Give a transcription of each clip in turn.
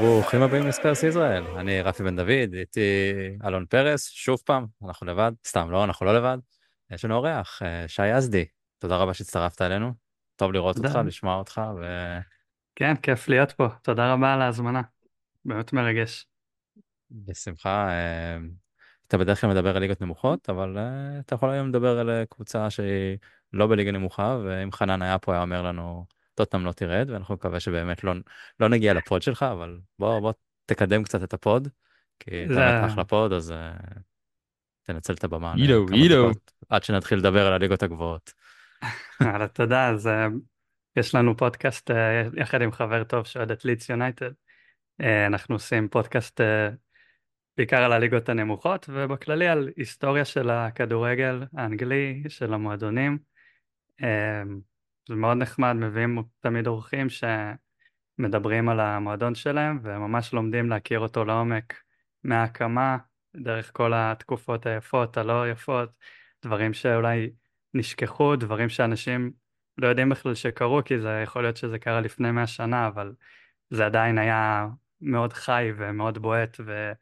ברוכים הבאים לספרס ישראל, אני רפי בן דוד, איתי אלון פרס, שוב פעם, אנחנו לבד, סתם לא, אנחנו לא לבד. יש לנו אורח, אה, שי יזדי, תודה רבה שהצטרפת אלינו, טוב לראות. אותך, לשמוע אותך, ו... כן, כיף להיות פה. תודה רבה על ההזמנה. באמת מרגש. בשמחה. אה, אתה בדרך כלל מדבר על ליגות נמוכות, אבל אה, אתה יכול היום לדבר על קבוצה שהיא לא בליגה נמוכה, ואם חנן היה פה היה אומר לנו, טוטנאם לא תרד, ואנחנו מקווה שבאמת לא, לא נגיע ל pod שלך, אבל בוא, בוא תקדם קצת את ה pod, כי אתה זה... באמת אחלה pod, אז אה, תנצל את הבמה אילו, אילו. עד שנתחיל לדבר על הליגות הגבוהות. אבל תודה, אז אה, יש לנו פודקאסט אה, יחד עם חבר טוב שאוהד את לידס יונייטד. אנחנו עושים פודקאסט בעיקר על הליגות הנמוכות, ובכללי על היסטוריה של הכדורגל האנגלי, של המועדונים. זה מאוד נחמד, מביאים תמיד אורחים שמדברים על המועדון שלהם, וממש לומדים להכיר אותו לעומק מההקמה, דרך כל התקופות היפות, הלא יפות, דברים שאולי נשכחו, דברים שאנשים לא יודעים בכלל שקרו, כי זה יכול להיות שזה קרה לפני מאה שנה, אבל זה עדיין היה מאוד חי ומאוד בועט ו...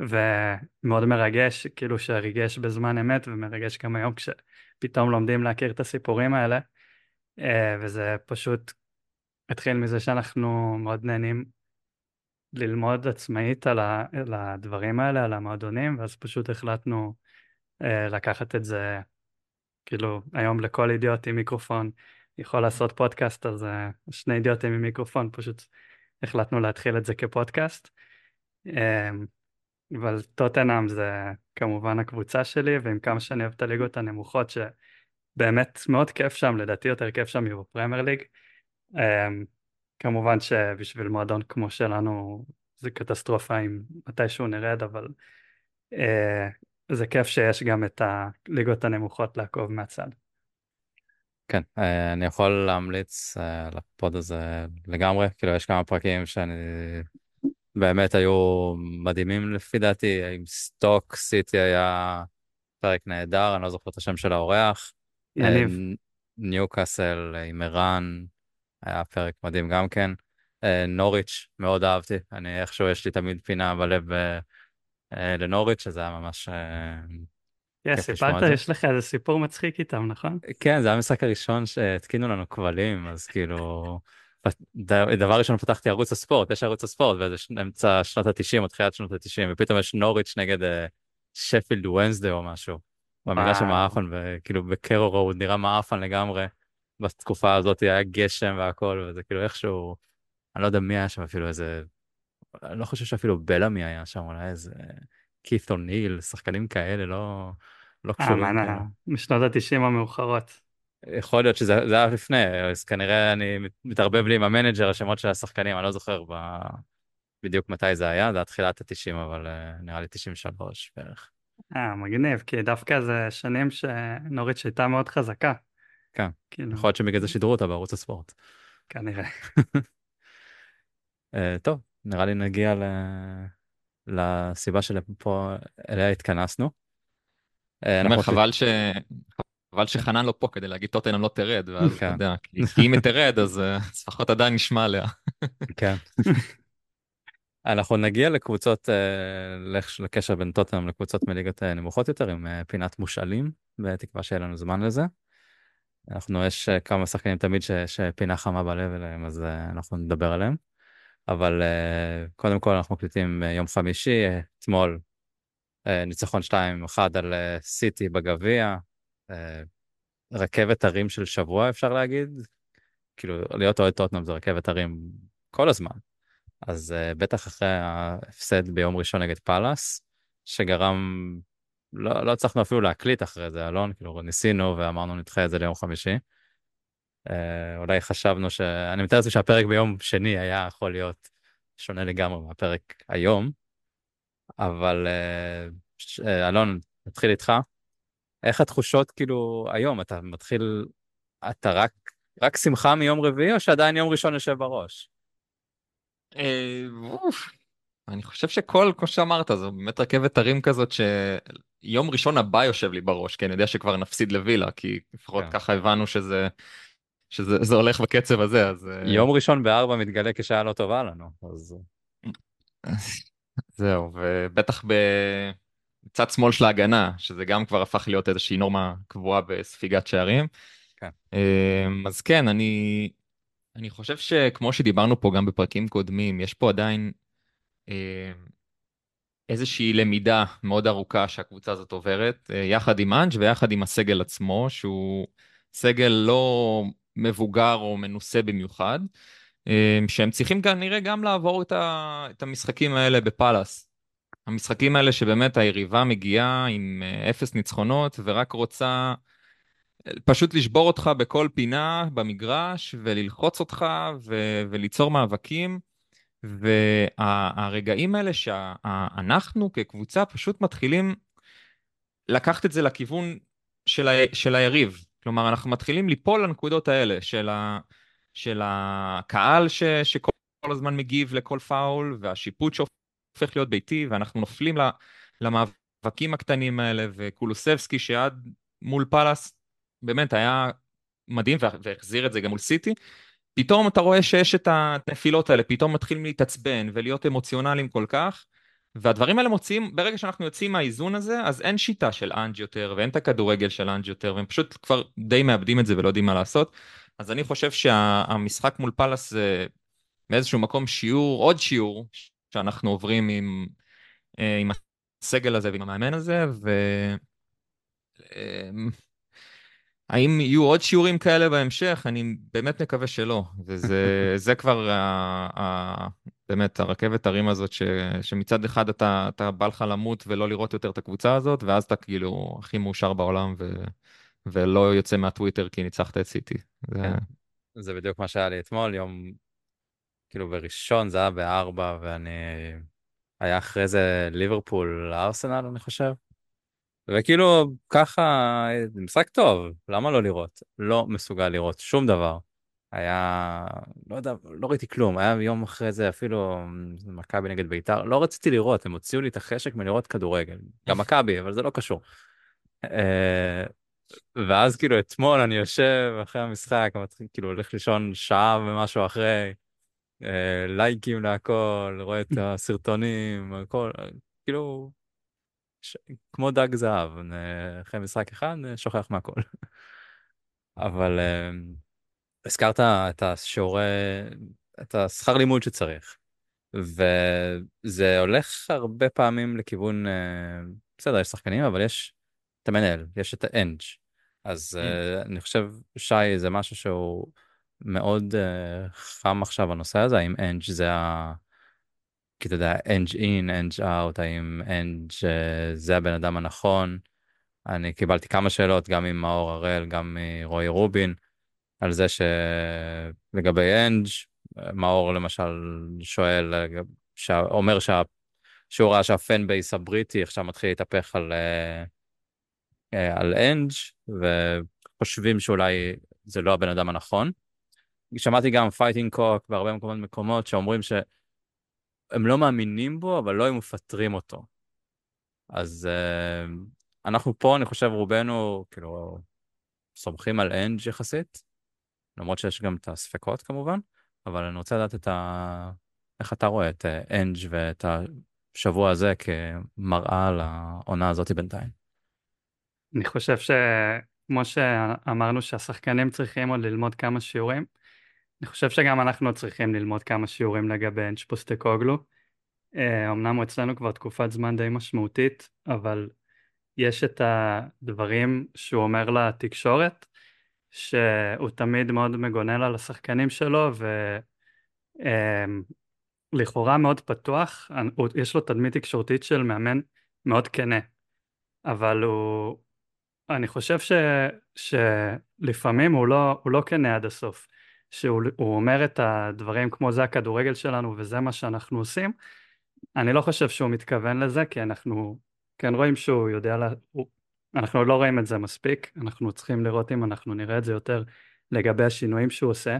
ומאוד מרגש, כאילו שריגש בזמן אמת ומרגש גם היום כשפתאום לומדים להכיר את הסיפורים האלה, וזה פשוט התחיל מזה שאנחנו מאוד נהנים ללמוד עצמאית על, ה... על הדברים האלה, על המועדונים, ואז פשוט החלטנו אה, לקחת את זה, כאילו היום לכל אידיוט עם מיקרופון יכול לעשות פודקאסט, אז אה, שני אידיוטים עם מיקרופון, פשוט החלטנו להתחיל את זה כפודקאסט. אה, אבל טוטנאם זה כמובן הקבוצה שלי, ועם כמה שאני אוהב את הליגות הנמוכות, שבאמת מאוד כיף שם, לדעתי יותר כיף שם מבפרמייר ליג. אה, כמובן שבשביל מועדון כמו שלנו זה קטסטרופה אם מתישהו נרד, אבל אה, זה כיף שיש גם את הליגות הנמוכות לעקוב מהצד. כן, אה, אני יכול להמליץ אה, על ה pod הזה לגמרי, כאילו יש כמה פרקים שאני באמת היו מדהימים לפי דעתי, עם סטוק סיטי היה פרק נהדר, אני לא זוכר את השם של האורח. יניב. אה, ניוקאסל עם ערן, היה פרק מדהים גם כן. אה, נוריץ', מאוד אהבתי, אני איכשהו יש לי תמיד פינה בלב אה, אה, לנוריץ', שזה היה ממש... אה, כן, סיפרת. יש לך איזה סיפור מצחיק איתם, נכון? כן, זה היה המשחק הראשון שהתקינו לנו כבלים, אז כאילו, דבר ראשון פתחתי ערוץ הספורט, יש ערוץ הספורט, וזה אמצע שנות ה-90 או תחילת שנות ה-90, ופתאום יש נוריץ' נגד אה, שפילד וונסדיי או משהו, במגרש וואו. המעפן, וכאילו בקארו רוד נראה מעפן לגמרי, בתקופה הזאת היה גשם והכל, וזה כאילו איכשהו, אני לא יודע מי היה שם אפילו, איזה, אני לא חושב שאפילו בלאמי היה שם, אולי איזה כית' אוניל, שחקנים כאלה, לא, לא אה, קשורים. כאילו. משנות התשעים המאוחרות. יכול להיות שזה זה היה לפני, אז כנראה אני מת- מתערבב לי עם ה manager, השמות של השחקנים, אני לא זוכר ב... בדיוק מתי זה היה, זה היה תחילת ה-90, אבל אה, נראה לי 93 בערך. אה, מגניב, כי דווקא זה שנים שנוריץ' הייתה מאוד חזקה. כן, כאילו, יכול להיות שבגלל זה שידרו אותה בערוץ הספורט. כנראה. אה, טוב, נראה לי נגיע ל... לסיבה שפה אליה התכנסנו. אה, אני אומר, חבל ש... חבל שחנן לא פה כדי להגיד טוטנאם לא תרד, ואז אתה כן. יודע, כי אם היא תרד, אז אה, אז לפחות עדיין נשמע עליה. כן. אנחנו נגיע לקבוצות, אה, לק- לקשר בין טוטנאם לקבוצות מליגות אה, נמוכות יותר, עם אה, פינת מושאלים, בתקווה שיהיה לנו זמן לזה. אנחנו, יש כמה שחקנים תמיד ש- שפינה חמה בלב אליהם, אז אנחנו נדבר עליהם. אבל קודם כל אנחנו מקליטים יום חמישי, אתמול ניצחון 2-1 על סיטי בגביע, רכבת הרים של שבוע אפשר להגיד, כאילו להיות אוהד טוטנאם זה רכבת הרים כל הזמן. אז uh, בטח אחרי ההפסד ביום ראשון נגד פאלאס, שגרם, לא, לא הצלחנו אפילו להקליט אחרי זה, אלון, כאילו ניסינו ואמרנו נדחה את זה ליום חמישי. Uh, אולי חשבנו ש... אני מתאר לעצמי שהפרק ביום שני היה יכול להיות שונה לגמרי מהפרק היום, אבל uh, אלון, נתחיל איתך. איך התחושות כאילו היום? אתה מתחיל, אתה רק, רק שמחה מיום רביעי או שעדיין יום ראשון יושב בראש? אה. אני חושב שכל, כמו שאמרת, זו באמת רכבת הרים כזאת שיום ראשון הבא יושב לי בראש, כי אני יודע שכבר נפסיד לווילה, כי לפחות כן. ככה הבנו שזה, שזה זה הולך בקצב הזה, אז... אה, יום ראשון בארבע מתגלה כשעה לא טובה לנו, אז זהו, ובטח בצד שמאל של ההגנה, שזה גם כבר הפך להיות איזושהי נורמה קבועה בספיגת שערים. כן. אמ, אז כן, אני, אני חושב שכמו שדיברנו פה גם בפרקים קודמים, יש פה עדיין אמ, איזושהי למידה מאוד ארוכה שהקבוצה הזאת עוברת, אה, יחד עם אנג' ויחד עם הסגל עצמו, שהוא סגל לא מבוגר או מנוסה במיוחד. אמ, שהם צריכים כנראה גם לעבור את, ה, את המשחקים האלה בפאלאס. המשחקים האלה שבאמת היריבה מגיעה עם אה, אפס ניצחונות ורק רוצה אה, פשוט לשבור אותך בכל פינה במגרש וללחוץ אותך ו- וליצור מאבקים. והרגעים האלה שאנחנו כקבוצה פשוט מתחילים לקחת את זה לכיוון של, ה- של היריב. כלומר, אנחנו מתחילים ליפול לנקודות האלה של ה... של הקהל ש, שכל הזמן מגיב לכל פאול, והשיפוט שהופך להיות ביתי, ואנחנו נופלים למאבקים הקטנים האלה, וקולוסבסקי שעד מול פאלאס באמת היה מדהים והחזיר את זה גם מול סיטי. פתאום אתה רואה שיש את הנפילות האלה, פתאום מתחילים להתעצבן ולהיות אמוציונליים כל כך, והדברים האלה מוציאים, ברגע שאנחנו יוצאים מהאיזון הזה, אז אין שיטה של אנג' יותר, ואין את הכדורגל של אנג' יותר, והם פשוט כבר די מאבדים את זה ולא יודעים מה לעשות. אז אני חושב שהמשחק מול פאלאס זה באיזשהו מקום שיעור, עוד שיעור, שאנחנו עוברים עם, אה, עם הסגל הזה ועם המאמן הזה, ו... האם יהיו עוד שיעורים כאלה בהמשך? אני באמת מקווה שלא. וזה כבר ה, ה, באמת הרכבת הרים הזאת, ש, שמצד אחד אתה, אתה בא לך למות ולא לראות יותר את הקבוצה הזאת, ואז אתה כאילו הכי מאושר בעולם, ו, ולא יוצא מהטוויטר כי ניצחת את סיטי. זה... כן. זה בדיוק מה שהיה לי אתמול, יום, כאילו בראשון זה היה בארבע, ואני... היה אחרי זה ליברפול ארסנל, אני חושב. וכאילו, ככה, זה משחק טוב, למה לא לראות? לא מסוגל לראות שום דבר. היה, לא יודע, לא ראיתי כלום, היה יום אחרי זה אפילו מכבי נגד בית"ר, לא רציתי לראות, הם הוציאו לי את החשק מלראות כדורגל. גם מכבי, אבל זה לא קשור. אה, ואז כאילו אתמול אני יושב אחרי המשחק, מתחיל, כאילו הולך לישון שעה ומשהו אחרי, אה, לייקים להכל, רואה את הסרטונים, הכל, כאילו, ש... כמו דג זהב, אחרי משחק אחד שוכח מהכל. אבל אה, הזכרת את השיעורי, את השכר לימוד שצריך, וזה הולך הרבה פעמים לכיוון, אה, בסדר, יש שחקנים, אבל יש את המנהל, יש את האנג'. אז אה, אני חושב, שי, זה משהו שהוא מאוד אה, חם עכשיו הנושא הזה, האם אנג' זה ה... כי אתה יודע, אנג' in, אנג' out, האם אנג' אה, זה הבן אדם הנכון. אני קיבלתי כמה שאלות, גם עם מאור הראל, גם מרועי רובין, על זה שלגבי אנג', מאור למשל שואל, אומר שה... שהוא ראה שה fan base הבריטי עכשיו מתחיל להתהפך על... אה, אה, על אנג' וחושבים שאולי זה לא הבן אדם הנכון. שמעתי גם פייטינג קוק בהרבה מקומות מקומות שאומרים שהם לא מאמינים בו, אבל לא היו מפטרים אותו. אז אה, אנחנו פה, אני חושב, רובנו, כאילו, סומכים על אנג' יחסית, למרות שיש גם את הספקות כמובן, אבל אני רוצה לדעת את ה... איך אתה רואה את אנג' אה, ואת השבוע הזה כמראה לעונה הזאת בינתיים. אני חושב שכמו שאמרנו שהשחקנים צריכים עוד ללמוד כמה שיעורים, אני חושב שגם אנחנו צריכים ללמוד כמה שיעורים לגבי אנץ' פוסטקוגלו. אה, אמנם הוא אצלנו כבר תקופת זמן די משמעותית, אבל יש את הדברים שהוא אומר לתקשורת, שהוא תמיד מאוד מגונן על השחקנים שלו, ולכאורה אה, מאוד פתוח, יש לו תדמית תקשורתית של מאמן מאוד כנה, אבל הוא אני חושב ש, שלפעמים הוא לא, הוא לא כנה עד הסוף, שהוא אומר את הדברים כמו זה הכדורגל שלנו וזה מה שאנחנו עושים, אני לא חושב שהוא מתכוון לזה כי אנחנו כן רואים שהוא יודע, לה, הוא, אנחנו לא רואים את זה מספיק, אנחנו צריכים לראות אם אנחנו נראה את זה יותר לגבי השינויים שהוא עושה,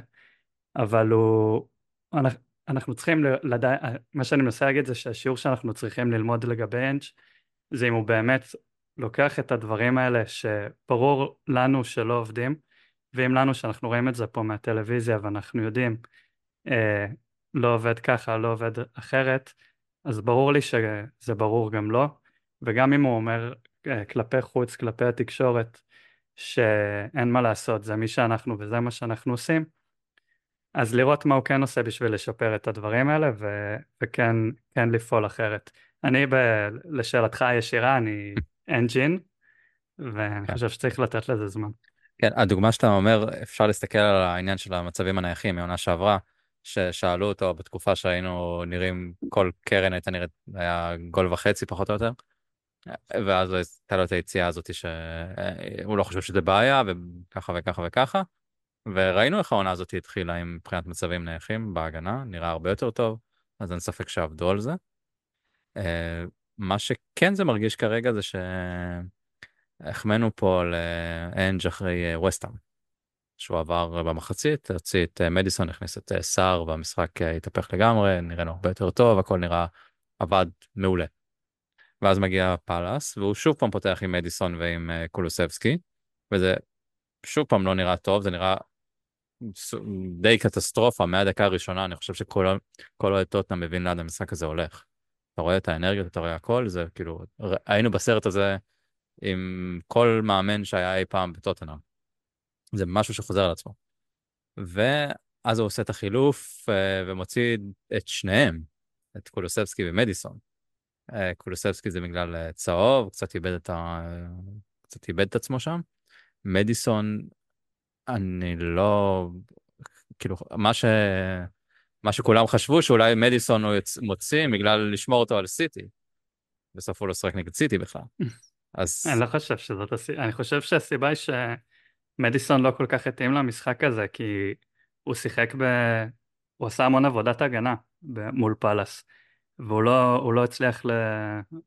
אבל הוא, אנחנו, אנחנו צריכים לדעת, מה שאני מנסה להגיד זה שהשיעור שאנחנו צריכים ללמוד לגבי אנץ' זה אם הוא באמת לוקח את הדברים האלה שברור לנו שלא עובדים, ואם לנו שאנחנו רואים את זה פה מהטלוויזיה ואנחנו יודעים אה, לא עובד ככה, לא עובד אחרת, אז ברור לי שזה ברור גם לו, וגם אם הוא אומר אה, כלפי חוץ, כלפי התקשורת, שאין מה לעשות, זה מי שאנחנו וזה מה שאנחנו עושים, אז לראות מה הוא כן עושה בשביל לשפר את הדברים האלה, ו- וכן כן לפעול אחרת. אני, ב- לשאלתך הישירה, אני אנג'ין, ואני כן. חושב שצריך לתת לזה זמן. כן, הדוגמה שאתה אומר, אפשר להסתכל על העניין של המצבים הנייחים מעונה שעברה, ששאלו אותו בתקופה שהיינו נראים, כל קרן הייתה נראית, היה גול וחצי פחות או יותר, ואז הייתה לו את היציאה הזאת שהוא לא חושב שזה בעיה, וככה וככה וככה, וראינו איך העונה הזאת התחילה עם מבחינת מצבים נייחים בהגנה, נראה הרבה יותר טוב, אז אין ספק שעבדו על זה. אה, מה שכן זה מרגיש כרגע זה שהחמאנו פה לאנג' אחרי ווסטהאם. שהוא עבר במחצית, הוציא את אה, מדיסון, הכניס את אה, סער והמשחק התהפך לגמרי, נראינו הרבה יותר טוב, הכל נראה עבד מעולה. ואז מגיע פאלאס, והוא שוב פעם פותח עם מדיסון ועם קולוסבסקי, וזה שוב פעם לא נראה טוב, זה נראה די קטסטרופה מהדקה הראשונה, אני חושב שכל אוהד טוטנאם מבין לאן המשחק הזה הולך. אתה רואה את האנרגיות, אתה רואה הכל, זה כאילו, היינו בסרט הזה עם כל מאמן שהיה אי פעם בטוטנאם. זה משהו שחוזר על עצמו. ואז הוא עושה את החילוף אה, ומוציא את שניהם, את קולוסבסקי ומדיסון. אה, קולוסבסקי זה בגלל אה, צהוב, קצת איבד את, ה... קצת איבד את עצמו שם. מדיסון אני לא, כאילו, מה ש... מה שכולם חשבו שאולי מדיסון הוא יצ... מוציא בגלל לשמור אותו על סיטי. בסוף הוא לא שחק נגד סיטי בכלל. אז... אני לא חושב שזאת הסיבה, אני חושב שהסיבה היא שמדיסון לא כל כך התאים למשחק הזה, כי הוא שיחק ב... הוא עשה המון עבודת הגנה מול פאלאס, והוא לא, לא הצליח ל...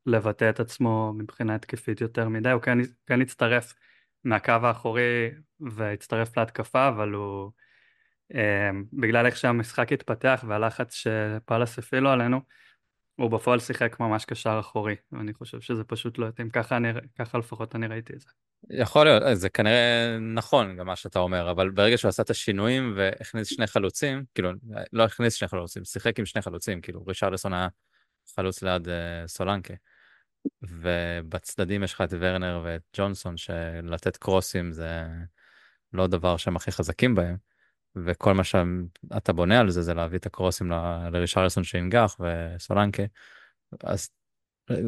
לבטא את עצמו מבחינה התקפית יותר מדי, הוא כן, כן הצטרף מהקו האחורי והצטרף להתקפה, אבל הוא, אה, בגלל איך שהמשחק התפתח והלחץ שפאלאס הפעילו עלינו, הוא בפועל שיחק ממש קשר אחורי, ואני חושב שזה פשוט לא התאים, ככה, אני, ככה לפחות אני ראיתי את זה. יכול להיות, זה כנראה נכון גם מה שאתה אומר, אבל ברגע שהוא עשה את השינויים והכניס שני חלוצים, כאילו, לא הכניס שני חלוצים, שיחק עם שני חלוצים, כאילו, רישרלסון היה חלוץ ליד uh, סולנקה. ובצדדים יש לך את ורנר ואת ג'ונסון, שלתת קרוסים זה לא דבר שהם הכי חזקים בהם, וכל מה שאתה בונה על זה זה להביא את הקרוסים לרישרלסון שינגח וסולנקה, אז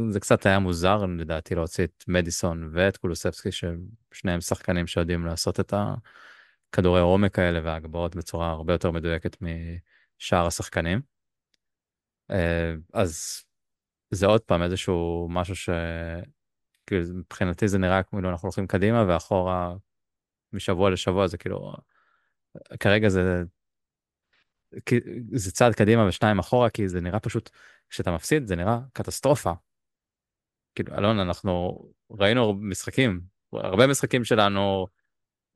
זה קצת היה מוזר לדעתי להוציא את מדיסון ואת קולוספסקי, ששניהם שחקנים שיודעים לעשות את הכדורי עומק האלה והגבהות בצורה הרבה יותר מדויקת משאר השחקנים. אה, אז זה עוד פעם איזשהו משהו ש... כאילו מבחינתי זה נראה כאילו אנחנו הולכים קדימה ואחורה משבוע לשבוע זה כאילו כרגע זה זה צעד קדימה ושניים אחורה כי זה נראה פשוט כשאתה מפסיד זה נראה קטסטרופה. כאילו אלון אנחנו ראינו משחקים הרבה משחקים שלנו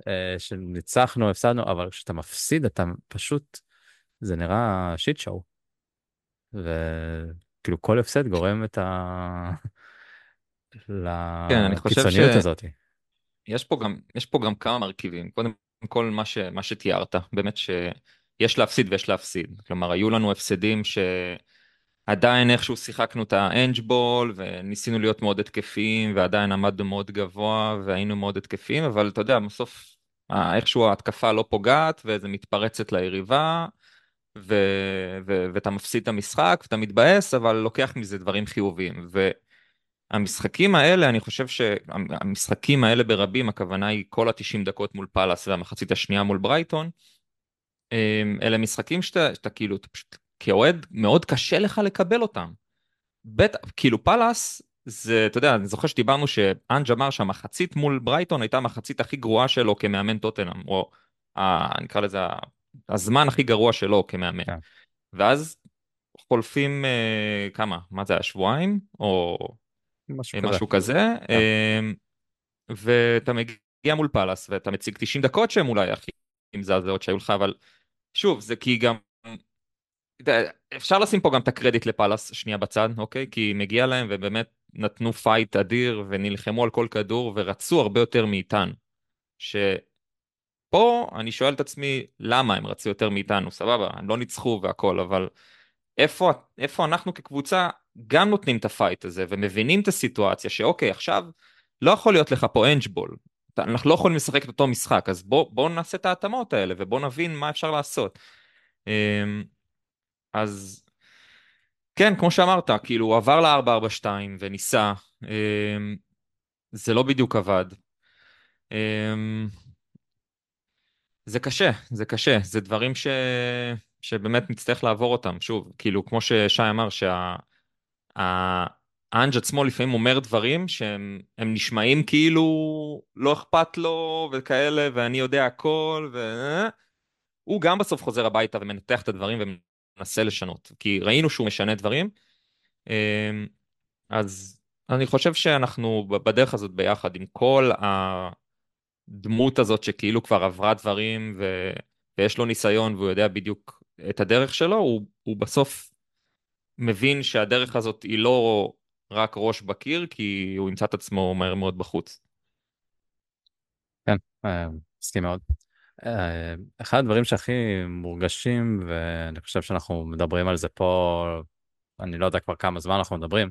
אה, שניצחנו הפסדנו אבל כשאתה מפסיד אתה פשוט זה נראה שיט שואו. כאילו כל הפסד גורם את ה... כן, לקיצוניות ש... הזאת. יש פה גם, יש פה גם כמה מרכיבים. קודם כל מה, ש, מה שתיארת, באמת שיש להפסיד ויש להפסיד. כלומר, היו לנו הפסדים שעדיין איכשהו שיחקנו את האנג'בול וניסינו להיות מאוד התקפיים ועדיין עמדנו מאוד גבוה והיינו מאוד התקפיים, אבל אתה יודע, בסוף איכשהו ההתקפה לא פוגעת וזה מתפרצת ליריבה. ו- ו- ואתה מפסיד את המשחק ואתה מתבאס, אבל לוקח מזה דברים חיוביים. והמשחקים האלה, אני חושב שהמשחקים האלה ברבים, הכוונה היא כל ה-90 דקות מול פאלאס והמחצית השנייה מול ברייטון, אמ, אלה משחקים שאתה, שאתה כאילו, אתה פשוט, כאוהד, מאוד קשה לך לקבל אותם. בטח, כאילו פאלאס, זה, אתה יודע, אני זוכר שדיברנו שאנג' אמר שהמחצית מול ברייטון הייתה המחצית הכי גרועה שלו כמאמן טוטנאם, או ה, נקרא לזה הזמן הכי גרוע שלו כמאמן. כן. ואז חולפים אה, כמה, מה זה היה, שבועיים? או משהו, אה, משהו כזה, כזה כן. אה, ואתה מגיע מול פאלאס ואתה מציג 90 דקות שהם אולי הכי מזעזעות שהיו לך, אבל שוב, זה כי גם... אפשר לשים פה גם את הקרדיט לפאלאס שנייה בצד, אוקיי? כי מגיע להם ובאמת נתנו fight אדיר ונלחמו על כל כדור ורצו הרבה יותר מאיתנו. ש... פה אני שואל את עצמי למה הם רצו יותר מאיתנו, סבבה, הם לא ניצחו והכל, אבל איפה, איפה אנחנו כקבוצה גם נותנים את ה fight הזה ומבינים את הסיטואציה שאוקיי, עכשיו לא יכול להיות לך פה אנג'בול. אנחנו לא יכולים לשחק את אותו משחק, אז בואו בוא נעשה את ההתאמות האלה ובואו נבין מה אפשר לעשות. אמ, אז כן, כמו שאמרת, כאילו הוא עבר ל-442 וניסה, אמ, זה לא בדיוק עבד. אמ, זה קשה, זה קשה, זה דברים ש... שבאמת נצטרך לעבור אותם. שוב, כאילו, כמו ששי אמר, שה... האנג' עצמו לפעמים אומר דברים שהם נשמעים כאילו לא אכפת לו וכאלה, ואני יודע הכל, ו... הוא גם בסוף חוזר הביתה ומנתח את הדברים ומנסה לשנות, כי ראינו שהוא משנה דברים. אמ, אז אני חושב שאנחנו בדרך הזאת ביחד עם כל הדמות הזאת שכאילו כבר עברה דברים ו... ויש לו ניסיון והוא יודע בדיוק את הדרך שלו, הוא, הוא בסוף מבין שהדרך הזאת היא לא רק ראש בקיר, כי הוא ימצא את עצמו מהר מאוד בחוץ. כן, אה, מסכים מאוד. אה, אחד הדברים שהכי מורגשים, ואני חושב שאנחנו מדברים על זה פה, אני לא יודע כבר כמה זמן אנחנו מדברים,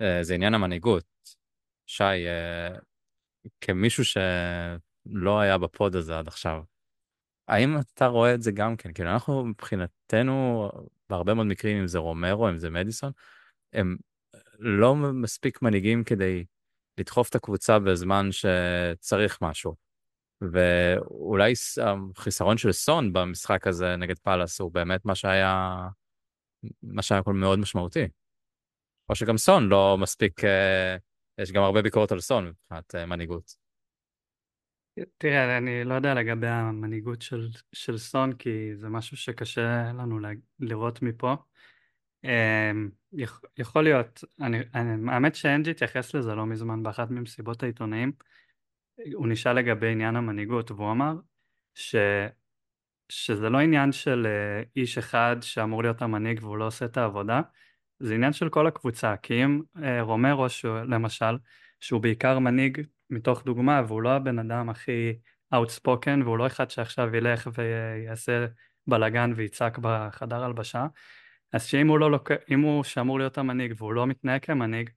אה, זה עניין המנהיגות. שי, כמישהו שלא היה בפוד הזה עד עכשיו, האם אתה רואה את זה גם כן? כאילו אנחנו מבחינתנו, בהרבה מאוד מקרים, אם זה רומרו, אם זה מדיסון, הם לא מספיק מנהיגים כדי לדחוף את הקבוצה בזמן שצריך משהו. ואולי החיסרון של סון במשחק הזה נגד פאלאס הוא באמת מה שהיה, מה שהיה מאוד משמעותי. או שגם סון לא מספיק, אה, יש גם הרבה ביקורת על סון מבחינת אה, מנהיגות. תראה, אני לא יודע לגבי המנהיגות של, של סון, כי זה משהו שקשה לנו לראות מפה. אמ, יכול להיות, אני, אני, האמת שאנג'י התייחס לזה לא מזמן באחת ממסיבות העיתונאים, הוא נשאל לגבי עניין המנהיגות, והוא אמר ש, שזה לא עניין של אה, איש אחד שאמור להיות המנהיג והוא לא עושה את העבודה, זה עניין של כל הקבוצה, כי אם אה, רומרו, למשל, שהוא בעיקר מנהיג מתוך דוגמה והוא לא הבן אדם הכי outspoken והוא לא אחד שעכשיו ילך ויעשה בלאגן ויצעק בחדר הלבשה. אז שאם הוא לא לוק... הוא שאמור להיות המנהיג והוא לא מתנהג כמנהיג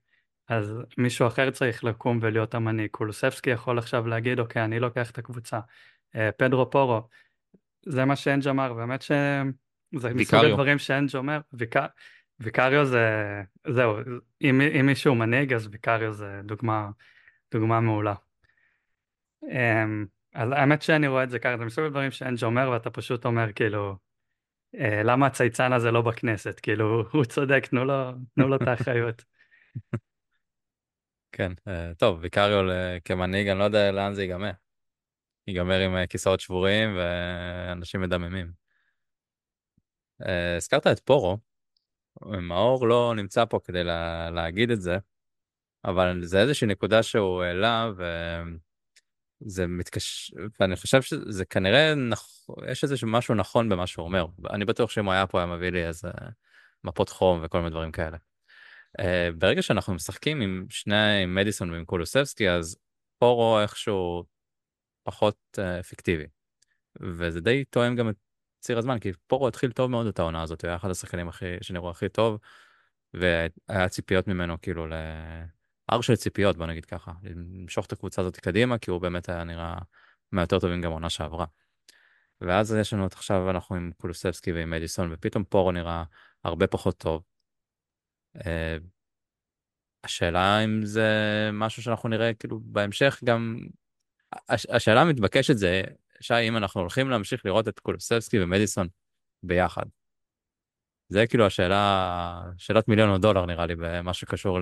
אז מישהו אחר צריך לקום ולהיות המנהיג. קולוספסקי יכול עכשיו להגיד אוקיי אני לוקח את הקבוצה. אה, פדרו פורו. זה מה שאנג' אמר באמת שזה מסוג הדברים שאנג' אומר. ויק... ויקריו זה זהו אם, אם מישהו מנהיג אז ויקריו זה דוגמה דוגמה מעולה. אמ, אז האמת שאני רואה את זה ככה, זה מסוג הדברים שאנג' אומר ואתה פשוט אומר כאילו, אה, למה הצייצן הזה לא בכנסת? כאילו, הוא צודק, תנו לו, תנו לו את האחריות. כן, אה, טוב, ויקריו כמנהיג, אני לא יודע לאן זה ייגמר. ייגמר עם אה, כיסאות שבורים ואנשים מדממים. הזכרת את פורו, מאור לא נמצא פה כדי לה, להגיד את זה, אבל זה איזושהי נקודה שהוא העלה, וזה מתקשר, ואני חושב שזה כנראה, נכ... יש איזה משהו נכון במה שהוא אומר. אני בטוח שאם הוא היה פה, היה מביא לי איזה מפות חום וכל מיני דברים כאלה. Uh, ברגע שאנחנו משחקים עם שני, עם מדיסון ועם קולוסבסקי, אז פורו איכשהו פחות uh, אפקטיבי. וזה די תואם גם את ציר הזמן, כי פורו התחיל טוב מאוד את העונה הזאת, הוא היה אחד השחקנים הכי, שנראו הכי טוב, והיה ציפיות ממנו כאילו ל... הר של ציפיות, בוא נגיד ככה, למשוך את הקבוצה הזאת קדימה, כי הוא באמת היה נראה מהיותר טובים גם עונה שעברה. ואז יש לנו את עכשיו, אנחנו עם קולוסבסקי ועם מדיסון, ופתאום פורו נראה הרבה פחות טוב. Uh, השאלה אם זה משהו שאנחנו נראה כאילו בהמשך גם, הש, השאלה המתבקשת זה, שי, אם אנחנו הולכים להמשיך לראות את קולוסבסקי ומדיסון ביחד. זה כאילו השאלה, שאלת מיליון דולר נראה לי, במה שקשור.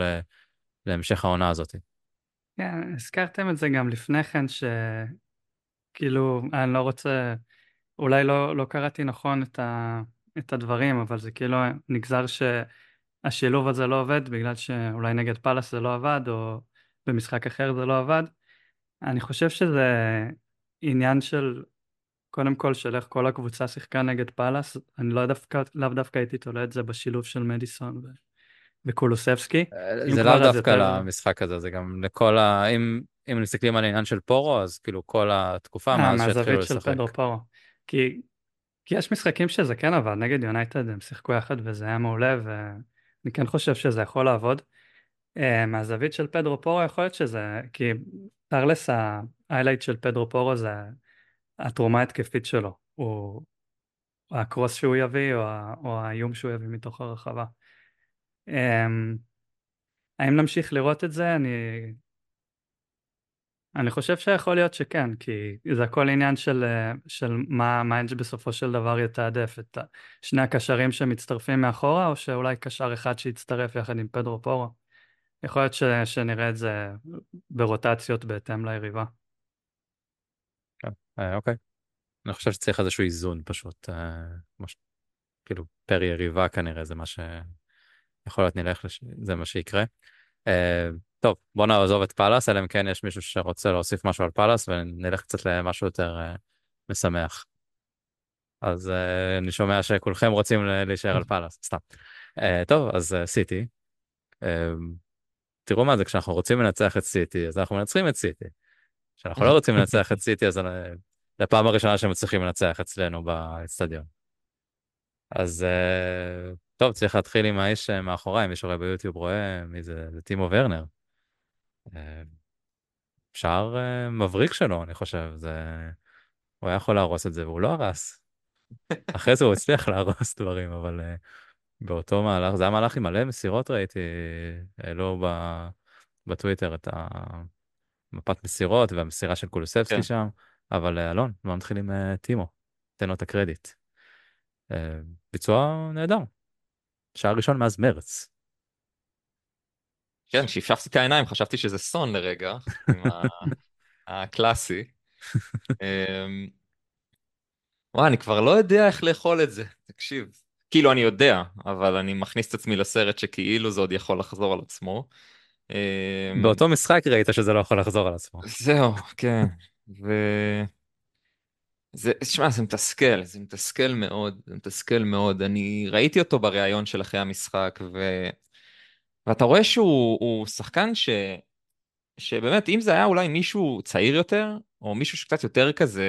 להמשך העונה הזאת. כן, הזכרתם את זה גם לפני כן, שכאילו, אני לא רוצה, אולי לא, לא קראתי נכון את, ה, את הדברים, אבל זה כאילו נגזר שהשילוב הזה לא עובד, בגלל שאולי נגד פאלאס זה לא עבד, או במשחק אחר זה לא עבד. אני חושב שזה עניין של, קודם כל, של איך כל הקבוצה שיחקה נגד פאלאס, אני לא דווקא, לאו דווקא הייתי תולה את זה בשילוב של מדיסון. וקולוסבסקי. אה, זה לאו דווקא. למשחק הזה, זה גם לכל ה... אם, אם מסתכלים על העניין של פורו, אז כאילו כל התקופה אה, מאז שהתחילו לשחק. מהזווית של פדרו פורו. כי, כי יש משחקים שזה כן עבד, נגד יונייטד הם שיחקו יחד וזה היה מעולה ואני כן חושב שזה יכול לעבוד. אה, מהזווית של פדרו פורו יכול להיות שזה, כי תכלס ההיילייט של פדרו פורו זה התרומה ההתקפית שלו, הוא הקרוס שהוא יביא או, או האיום שהוא יביא מתוך הרחבה. אמ, האם נמשיך לראות את זה? אני אני חושב שיכול להיות שכן, כי זה הכל עניין של, של מה, אנג' בסופו של דבר יתעדף, את שני הקשרים שמצטרפים מאחורה, או שאולי קשר אחד שיצטרף יחד עם פדרו פורו. יכול להיות ש, שנראה את זה ברוטציות בהתאם ליריבה. כן, אה, אוקיי. אני חושב שצריך איזשהו איזון פשוט, אה, מש... כאילו פר יריבה כנראה זה מה ש... יכול להיות נלך, לש... זה מה שיקרה. אה, טוב, בוא נעזוב את פאלאס, אלא אם כן יש מישהו שרוצה להוסיף משהו על פאלאס, ונלך קצת למשהו יותר אה, משמח. אז אה, אני שומע שכולכם רוצים להישאר על פאלאס, סתם. טוב, אז סיטי. תראו מה זה, כשאנחנו רוצים לנצח את סיטי, אז אנחנו מנצחים את סיטי. כשאנחנו לא רוצים לנצח את סיטי, אז זו הפעם הראשונה שהם צריכים לנצח אצלנו באצטדיון. אז טוב, צריך להתחיל עם האיש מאחוריי, מי שרואה ביוטיוב רואה מי זה, זה טימו ורנר. אה, שער אה, מבריק שלו, אני חושב. זה... הוא היה יכול להרוס את זה, והוא לא הרס. אחרי זה הוא הצליח להרוס דברים, אבל uh, באותו מהלך, זה היה מהלך עם מלא מסירות ראיתי, העלו ב... בטוויטר את המפת מסירות והמסירה של קולוסבסקי כן. שם, אבל uh, אלון, לא נתחיל עם uh, טימו, תן לו את הקרדיט. ביצוע נהדר. שער ראשון מאז מרץ. כן, כשהפשפתי את העיניים חשבתי שזה סון לרגע, עם הקלאסי. אמ, וואי, אני כבר לא יודע איך לאכול את זה, תקשיב. כאילו, אני יודע, אבל אני מכניס את עצמי לסרט שכאילו זה עוד יכול לחזור על עצמו. אמ, באותו משחק ראית שזה לא יכול לחזור על עצמו. זהו, כן. ו... זה, שמע, זה מתסכל, זה מתסכל מאוד, זה מתסכל מאוד. אני ראיתי אותו בריאיון של אחרי המשחק, ו... ואתה רואה שהוא שחקן ש... שבאמת, אם זה היה אולי מישהו צעיר יותר, או מישהו שקצת יותר כזה,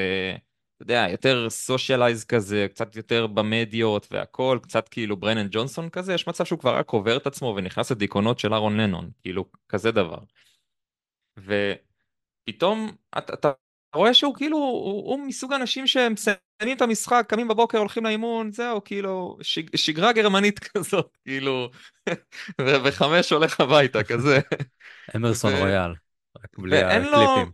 אתה יודע, יותר סושיאלייז כזה, קצת יותר במדיות והכל, קצת כאילו ברנן ג'ונסון כזה, יש מצב שהוא כבר רק עובר את עצמו ונכנס לדיכאונות של אהרון לנון, כאילו, כזה דבר. ופתאום אתה, אתה רואה שהוא כאילו, הוא, הוא מסוג האנשים שהם מסיימים את המשחק, קמים בבוקר, הולכים לאימון, זהו, כאילו, שג, שגרה גרמנית כזאת, כאילו, וחמש הולך הביתה, כזה. אמרסון רויאל, רק בלי הקליפים. לו, הוא,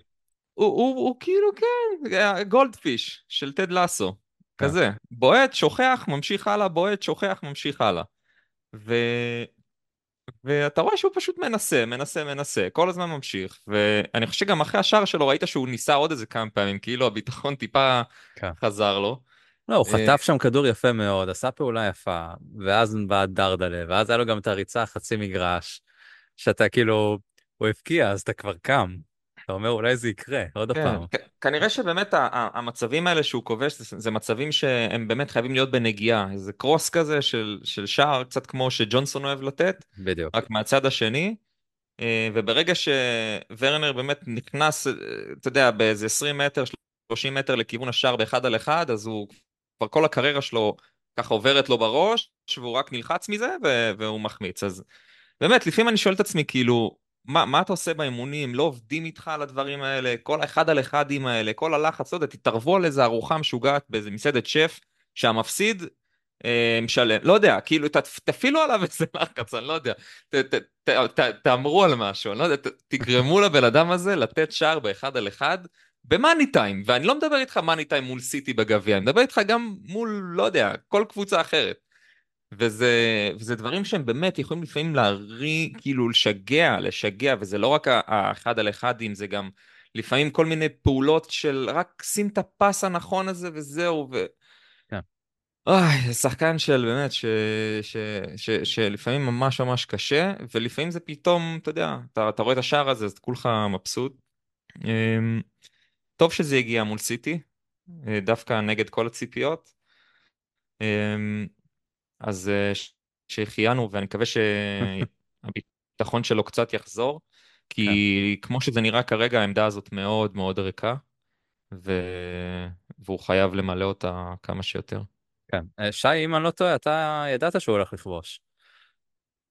הוא, הוא, הוא כאילו, כן, גולדפיש של טד לסו, כזה, בועט, שוכח, ממשיך הלאה, בועט, שוכח, ממשיך הלאה. ו... ואתה רואה שהוא פשוט מנסה, מנסה, מנסה, כל הזמן ממשיך, ואני חושב שגם אחרי השער שלו ראית שהוא ניסה עוד איזה כמה פעמים, כאילו הביטחון טיפה כן. חזר לו. לא, הוא חטף אה, שם כדור יפה מאוד, עשה פעולה יפה, ואז בא דרדלה, ואז היה לו גם את הריצה חצי מגרש, שאתה כאילו, הוא הבקיע, אז אתה כבר קם. אתה אומר אולי זה יקרה עוד כן, פעם. כנראה שבאמת המצבים האלה שהוא כובש זה, זה מצבים שהם באמת חייבים להיות בנגיעה, איזה קרוס כזה של, של שער, קצת כמו שג'ונסון אוהב לתת, בדיוק. רק מהצד השני, אה, וברגע שוורנר באמת נכנס, אה, אתה יודע, באיזה 20 מטר, 30 מטר לכיוון השער באחד על אחד, אז הוא, כבר כל הקריירה שלו ככה עוברת לו בראש, והוא רק נלחץ מזה, והוא מחמיץ. אז באמת, לפעמים אני שואל את עצמי, כאילו, מה, מה אתה עושה באימונים? לא עובדים איתך על הדברים האלה, כל האחד על אחדים האלה, כל הלחץ, לא יודע, תתערבו על איזה ארוחה משוגעת באיזה מסעדת שף, שהמפסיד אה, משלם, לא יודע, כאילו ת, תפעילו עליו איזה לחץ, אני לא יודע, ת, ת, ת, ת, תאמרו על משהו, אני לא יודע, ת, תגרמו לבן אדם הזה לתת שער באחד על אחד במאני טיים, ואני לא מדבר איתך מאני טיים מול סיטי בגביע, אני מדבר איתך גם מול, לא יודע, כל קבוצה אחרת. וזה, וזה דברים שהם באמת יכולים לפעמים להרי, כאילו לשגע, לשגע, וזה לא רק האחד על אחדים, זה גם לפעמים כל מיני פעולות של רק שים את הפס הנכון הזה וזהו, ו... כן. אוי, זה שחקן של באמת, ש, ש, ש, ש, שלפעמים ממש ממש קשה, ולפעמים זה פתאום, אתה יודע, אתה, אתה רואה את השער הזה, אז כולך מבסוט. אמ, טוב שזה הגיע מול סיטי, אה, דווקא נגד כל הציפיות. אז אה, שהחיינו, ואני מקווה שהביטחון שלו קצת יחזור, כי כן. כמו שזה נראה כרגע, העמדה הזאת מאוד מאוד ריקה, ו... והוא חייב למלא אותה כמה שיותר. כן. אה, שי, אם אני לא טועה, אתה ידעת שהוא הולך לכבוש.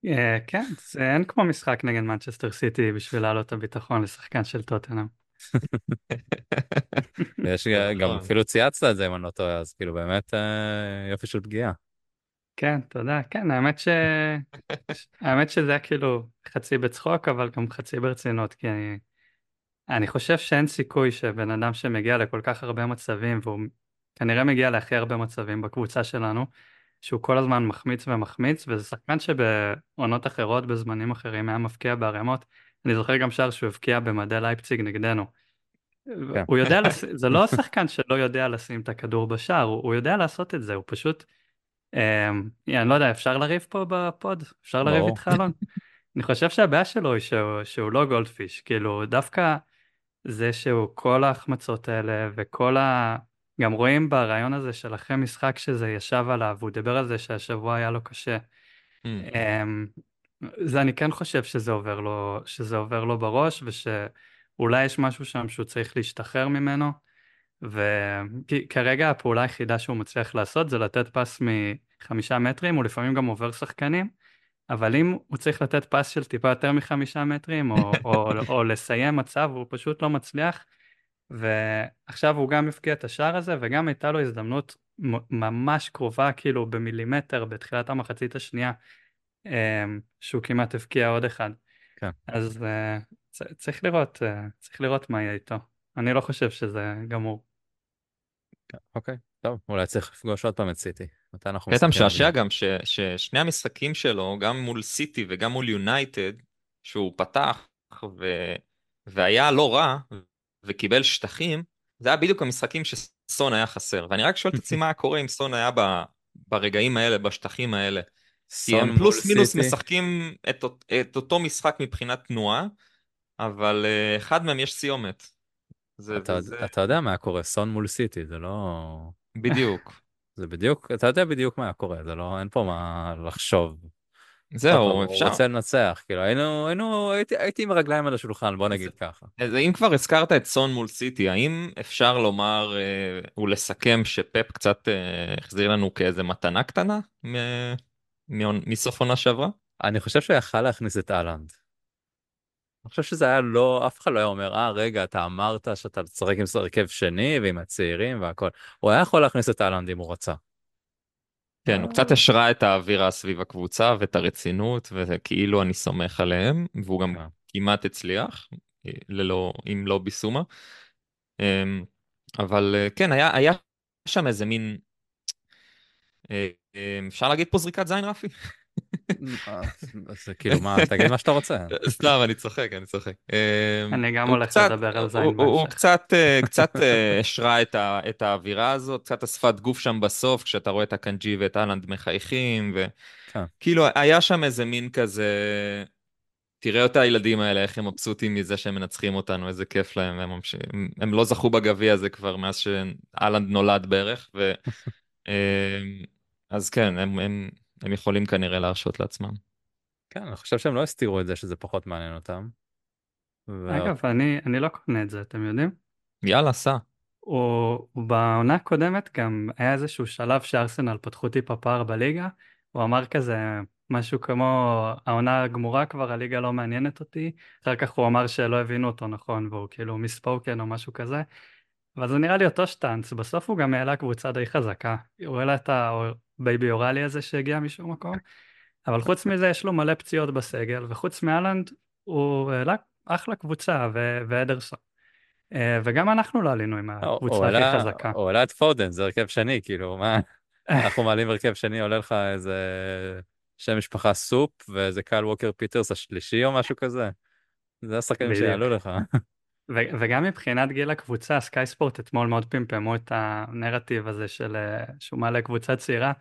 אה, כן, זה אין כמו משחק נגד מנצ'סטר סיטי בשביל להעלות את הביטחון לשחקן של טוטנאם. יש גם נכון. אפילו צייצת את זה אם אני לא טועה, אז כאילו באמת יופי של פגיעה. כן, תודה. כן, האמת ש... האמת שזה היה כאילו חצי בצחוק, אבל גם חצי ברצינות, כי אני... אני חושב שאין סיכוי שבן אדם שמגיע לכל כך הרבה מצבים, והוא כנראה מגיע להכי הרבה מצבים בקבוצה שלנו, שהוא כל הזמן מחמיץ ומחמיץ, וזה שחקן שבעונות אחרות, בזמנים אחרים, היה מפקיע בערימות. אני זוכר גם שער שהוא הבקיע במדי לייפציג נגדנו. כן. הוא יודע, לש... זה לא שחקן שלא יודע לשים את הכדור בשער, הוא, הוא יודע לעשות את זה, הוא פשוט... אמ, אני לא יודע, אפשר לריב פה בפוד? אפשר לריב. איתך אלון? אני חושב שהבעיה שלו היא שהוא, שהוא לא גולדפיש, כאילו דווקא זה שהוא כל ההחמצות האלה וכל ה... גם רואים ברעיון הזה של אחרי משחק שזה ישב עליו, הוא דיבר על זה שהשבוע היה לו קשה. Mm. אמ, זה אני כן חושב שזה עובר לו, שזה עובר לו בראש ושאולי יש משהו שם שהוא צריך להשתחרר ממנו וכרגע הפעולה היחידה שהוא מצליח לעשות זה לתת פס מחמישה מטרים, הוא לפעמים גם עובר שחקנים, אבל אם הוא צריך לתת פס של טיפה יותר מחמישה מטרים או, או, או לסיים מצב הוא פשוט לא מצליח ועכשיו הוא גם הפקיע את השער הזה וגם הייתה לו הזדמנות ממש קרובה כאילו במילימטר בתחילת המחצית השנייה אמ, שהוא כמעט הבקיע עוד אחד. כן. אז אה, צריך לראות, אה, צריך לראות מה יהיה איתו. אני לא חושב שזה גמור. כן, אוקיי, טוב, אולי צריך לפגוש עוד פעם את סיטי. קטע משעשע? גם ש, ששני המשחקים שלו, גם מול סיטי וגם מול יונייטד, שהוא פתח ו, והיה לא רע וקיבל שטחים, זה היה בדיוק המשחקים שסון היה חסר. ואני רק שואל את עצמי מה קורה אם סון היה ב, ברגעים האלה, בשטחים האלה. כי הם פלוס מינוס סיטי? משחקים את, את אותו משחק מבחינת תנועה, אבל אה, אחד מהם יש סיומת. זה, אתה, וזה אתה יודע מה קורה, סון מול סיטי, זה לא... בדיוק. זה בדיוק, אתה יודע בדיוק מה קורה, זה לא, אין פה מה לחשוב. זהו, אפשר. הוא רוצה לנצח, כאילו היינו, היינו, הייתי, הייתי עם הרגליים על השולחן, בוא נגיד ככה. אז אם כבר הזכרת את סון מול סיטי, האם אפשר לומר אה, ולסכם שפפ קצת אה, החזיר לנו כאיזה מתנה קטנה מ- מעונ- מסוף עונה שעברה? אני חושב שהוא יכל להכניס את אהלנד. אני חושב שזה היה לא, אף אחד לא היה אומר, אה, רגע, אתה אמרת שאתה תשחק עם הרכב שני ועם הצעירים והכל. הוא היה יכול להכניס את אהלנד אם הוא רצה. כן, הוא קצת השרה את האווירה סביב הקבוצה ואת הרצינות, וכאילו אני סומך עליהם, והוא גם כן. כמעט הצליח, אה, ללא, אם לא ביסומה. אמ, אבל אה, כן, היה, היה שם איזה מין, אה, אה, אפשר להגיד פה זריקת זין רפי? אז כאילו, מה, תגיד מה שאתה רוצה. סתם, אני צוחק, אני צוחק. אמ, אני גם הולך לדבר על זין הוא-. קצת, אה, אה, השרה את האווירה הזאת, קצת השפת גוף שם בסוף, כשאתה רואה את הקנג'י ואת אהלנד מחייכים, כן. וכאילו היה שם איזה מין כזה, תראה את הילדים האלה, איך הם מבסוטים מזה שהם מנצחים אותנו, איזה כיף להם, הם, ממש... הם, הם לא זכו בגביע הזה כבר מאז שאהלנד נולד בערך, ו... אמ, אז כן, הם, הם, הם יכולים כנראה להרשות לעצמם. כן, אני חושב שהם לא הסתירו את זה שזה פחות מעניין אותם. ו- אגב, אני, אני לא קונה את זה, אתם יודעים? יאללה, סע. הוא, בעונה הקודמת גם היה איזשהו שלב שארסנל פתחו טיפה פער בליגה, הוא אמר כזה משהו כמו העונה גמורה כבר, הליגה לא מעניינת אותי, אחר כך הוא אמר שלא הבינו אותו נכון והוא כאילו misspoken או משהו כזה, אבל זה נראה לי אותו שטאנץ, בסוף הוא גם העלה קבוצה די חזקה, הוא העלה את ה baby או'ריילי הזה שהגיע משום מקום, אבל חוץ מזה יש לו מלא פציעות בסגל, וחוץ מהאלנד הוא העלה אחלה קבוצה ו- ואדרסון. אה, וגם אנחנו לא עלינו עם הקבוצה הכי חזקה. הוא העלה את פודן, זה הרכב שני, כאילו, מה? אנחנו מעלים הרכב שני, עולה לך איזה שם משפחה סופ ואיזה קייל ווקר פיטרס השלישי או משהו כזה. זה השחקנים. שיעלו לך. ו- וגם מבחינת גיל הקבוצה, סקאי ספורט אתמול מאוד פמפמו את הנרטיב הזה של אה, שהוא מעלה קבוצה צעירה,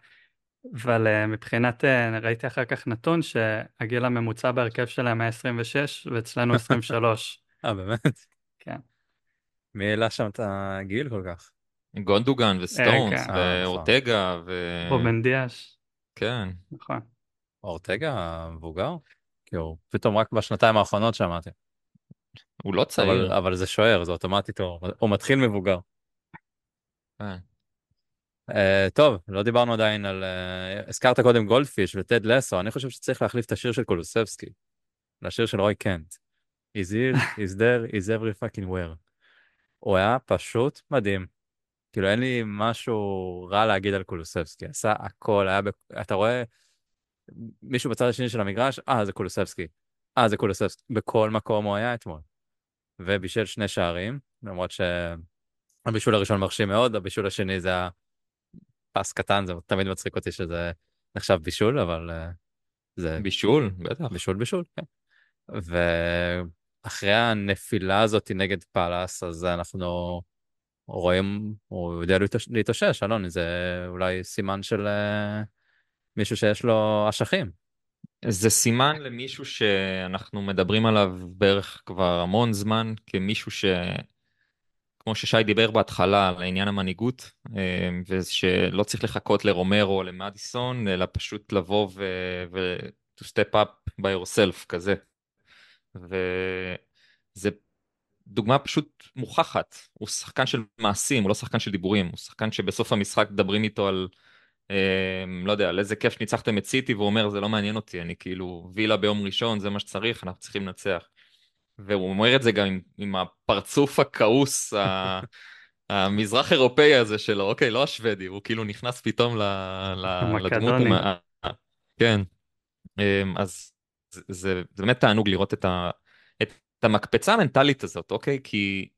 אבל אה, מבחינת, אה, ראיתי אחר כך נתון שהגיל הממוצע בהרכב שלהם היה 26 ואצלנו 23. אה, באמת? כן. מי העלה שם את הגיל כל כך? גונדוגן וסטונס כן. אה, נכון. ואורטגה ו... רובן דיאש, כן. נכון. אורטגה המבוגר? כאילו, פתאום רק בשנתיים האחרונות שמעתי. הוא לא אבל, צעיר. אבל זה שוער, זה אוטומטית, הוא, הוא מתחיל מבוגר. כן. Uh, טוב, לא דיברנו עדיין על... Uh, הזכרת קודם גולדפיש וטד לסו, אני חושב שצריך להחליף את השיר של קולוסבסקי, לשיר של רוי קנט. Is here, is there, is every fucking where. הוא היה פשוט מדהים. כאילו אין לי משהו רע להגיד על קולוסבסקי, עשה הכל, היה... ב... אתה רואה מישהו בצד השני של המגרש, אה, זה קולוסבסקי. אה, זה קולוסבסקי. בכל מקום הוא היה אתמול. ובישל שני שערים, למרות שהבישול הראשון מרשים מאוד, הבישול השני זה היה פס קטן, זה תמיד מצחיק אותי שזה נחשב בישול, אבל uh, זה... בישול, בטח. בישול, בישול, כן. ואחרי הנפילה הזאת נגד פאלאס, אז אנחנו רואים, הוא יודע להתאושש, אלון, זה אולי סימן של uh, מישהו שיש לו אשכים. זה סימן למישהו שאנחנו מדברים עליו בערך כבר המון זמן, כמישהו ש... כמו ששי דיבר בהתחלה על עניין המנהיגות, אה, ושלא צריך לחכות לרומרו או למדיסון, אלא פשוט לבוא ו... ו... to step up by yourself כזה. וזה דוגמה פשוט מוכחת, הוא שחקן של מעשים, הוא לא שחקן של דיבורים, הוא שחקן שבסוף המשחק מדברים איתו על, לא יודע, על איזה כיף שניצחתם את סיטי, והוא אומר זה לא מעניין אותי, אני כאילו וילה ביום ראשון, זה מה שצריך, אנחנו צריכים לנצח. והוא אומר את זה גם עם, עם הפרצוף הכעוס המזרח אירופאי הזה שלו, אוקיי, לא השוודי, הוא כאילו נכנס פתאום ל, ל, לדמות. מה... כן, אמ, אז זה, זה, זה באמת תענוג לראות את, ה, את המקפצה המנטלית הזאת, אוקיי? כי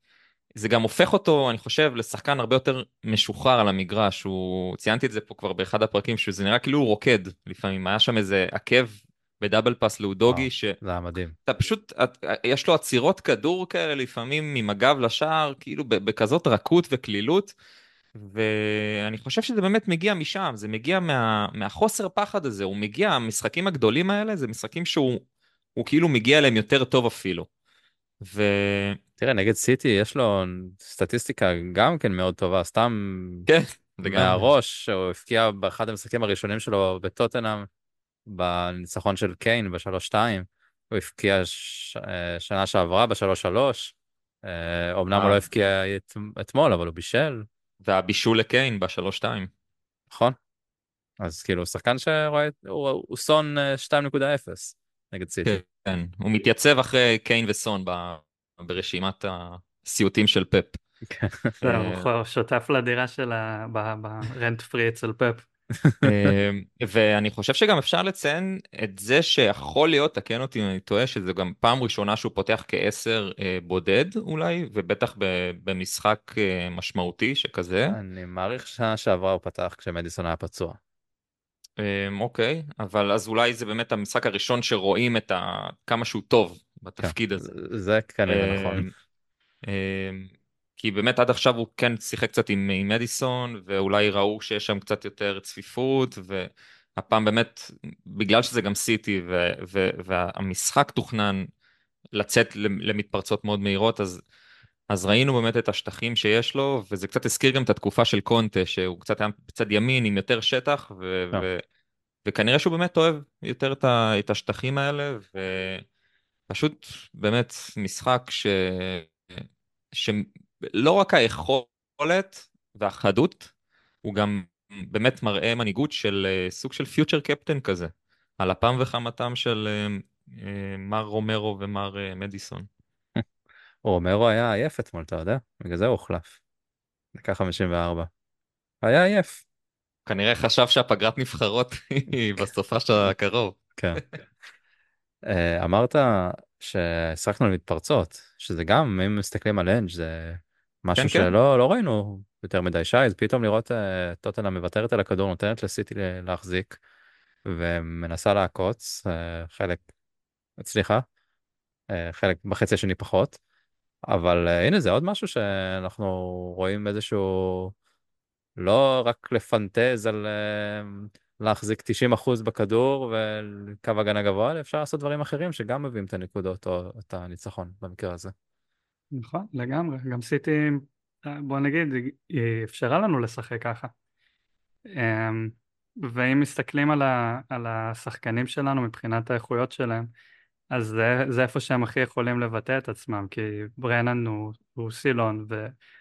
זה גם הופך אותו, אני חושב, לשחקן הרבה יותר משוחרר על המגרש. הוא, ציינתי את זה פה כבר באחד הפרקים, שזה נראה כאילו הוא רוקד לפעמים, היה שם איזה עקב בדאבל פאס לאודוגי, ש... זה היה מדהים. אתה פשוט, את, יש לו עצירות כדור כאלה לפעמים עם הגב לשער, כאילו בכזאת רכות וקלילות, ואני חושב שזה באמת מגיע משם, זה מגיע מה, מהחוסר פחד הזה, הוא מגיע, המשחקים הגדולים האלה זה משחקים שהוא כאילו מגיע אליהם יותר טוב אפילו. ו... תראה, נגד סיטי יש לו סטטיסטיקה גם כן מאוד טובה, סתם כן, מהראש, הוא הפקיע באחד המשחקים הראשונים שלו בטוטנאם. בניצחון של קיין בשלוש-שתיים, הוא הפקיע ש... אה, שנה שעברה בשלוש-שלוש, אומנם הוא לא אה. הפקיע את... אתמול, אבל הוא בישל. והבישול לקיין בשלוש-שתיים. נכון. אז כאילו, שחקן שרואה, הוא, הוא סון 2.0 אה, נגד סיטי. כן, הוא מתייצב אחרי קיין וסון ב... ברשימת הסיוטים של פפ. כן. הוא שותף לדירה שלה ברנט פרי אצל פפ. אמ, ואני חושב שגם אפשר לציין את זה שיכול להיות, תקן אותי אם אני טועה, שזה גם פעם ראשונה שהוא פותח כעשר אה, בודד אולי, ובטח במשחק אה, משמעותי שכזה. אני מעריך שנה שעברה הוא פתח כשמדיסון היה פצוע. אוקיי, אבל אז אולי זה באמת המשחק הראשון שרואים את ה... כמה שהוא טוב בתפקיד הזה. זה כנראה נכון. אמ, כי באמת עד עכשיו הוא כן שיחק קצת עם, עם מדיסון, ואולי ראו שיש שם קצת יותר צפיפות, והפעם באמת, בגלל שזה גם סיטי, ו, ו, והמשחק תוכנן לצאת למתפרצות מאוד מהירות, אז, אז ראינו באמת את השטחים שיש לו, וזה קצת הזכיר גם את התקופה של קונטה, שהוא קצת היה בצד ימין עם יותר שטח, ו, yeah. ו, וכנראה שהוא באמת אוהב יותר את, השטחים האלה, ופשוט באמת משחק ש... ש... לא רק היכולת והחדות, הוא גם באמת מראה מנהיגות של אה, סוג של פיוטר קפטן כזה, על אפם וחמתם של אה, אה, מר רומרו ומר מדיסון. רומרו היה עייף אתמול, אתה יודע? בגלל זה הוא הוחלף. דקה 54. היה עייף. כנראה חשב שהפגרת נבחרות היא בסופה של הקרוב. כן. אמרת ששחקנו על מתפרצות, שזה גם, אם מסתכלים על אנג' זה משהו כן, כן. שלא כן. לא ראינו יותר מדי שי, אז פתאום לראות uh, טוטנה מוותרת על הכדור, נותנת לסיטי להחזיק, ומנסה לעקוץ, uh, חלק הצליחה, uh, חלק בחצי השני פחות, אבל הנה זה עוד משהו שאנחנו רואים איזשהו, לא רק לפנטז על להחזיק 90% בכדור וקו הגנה גבוה, אפשר לעשות דברים אחרים שגם מביאים את הנקודות או את הניצחון במקרה הזה. נכון, לגמרי. גם סיטי, בוא נגיד, היא אפשרה לנו לשחק ככה. אמ, ואם מסתכלים על, ה, על השחקנים שלנו מבחינת האיכויות שלהם, אז זה, זה איפה שהם הכי יכולים לבטא את עצמם, כי ברנן הוא, הוא סילון,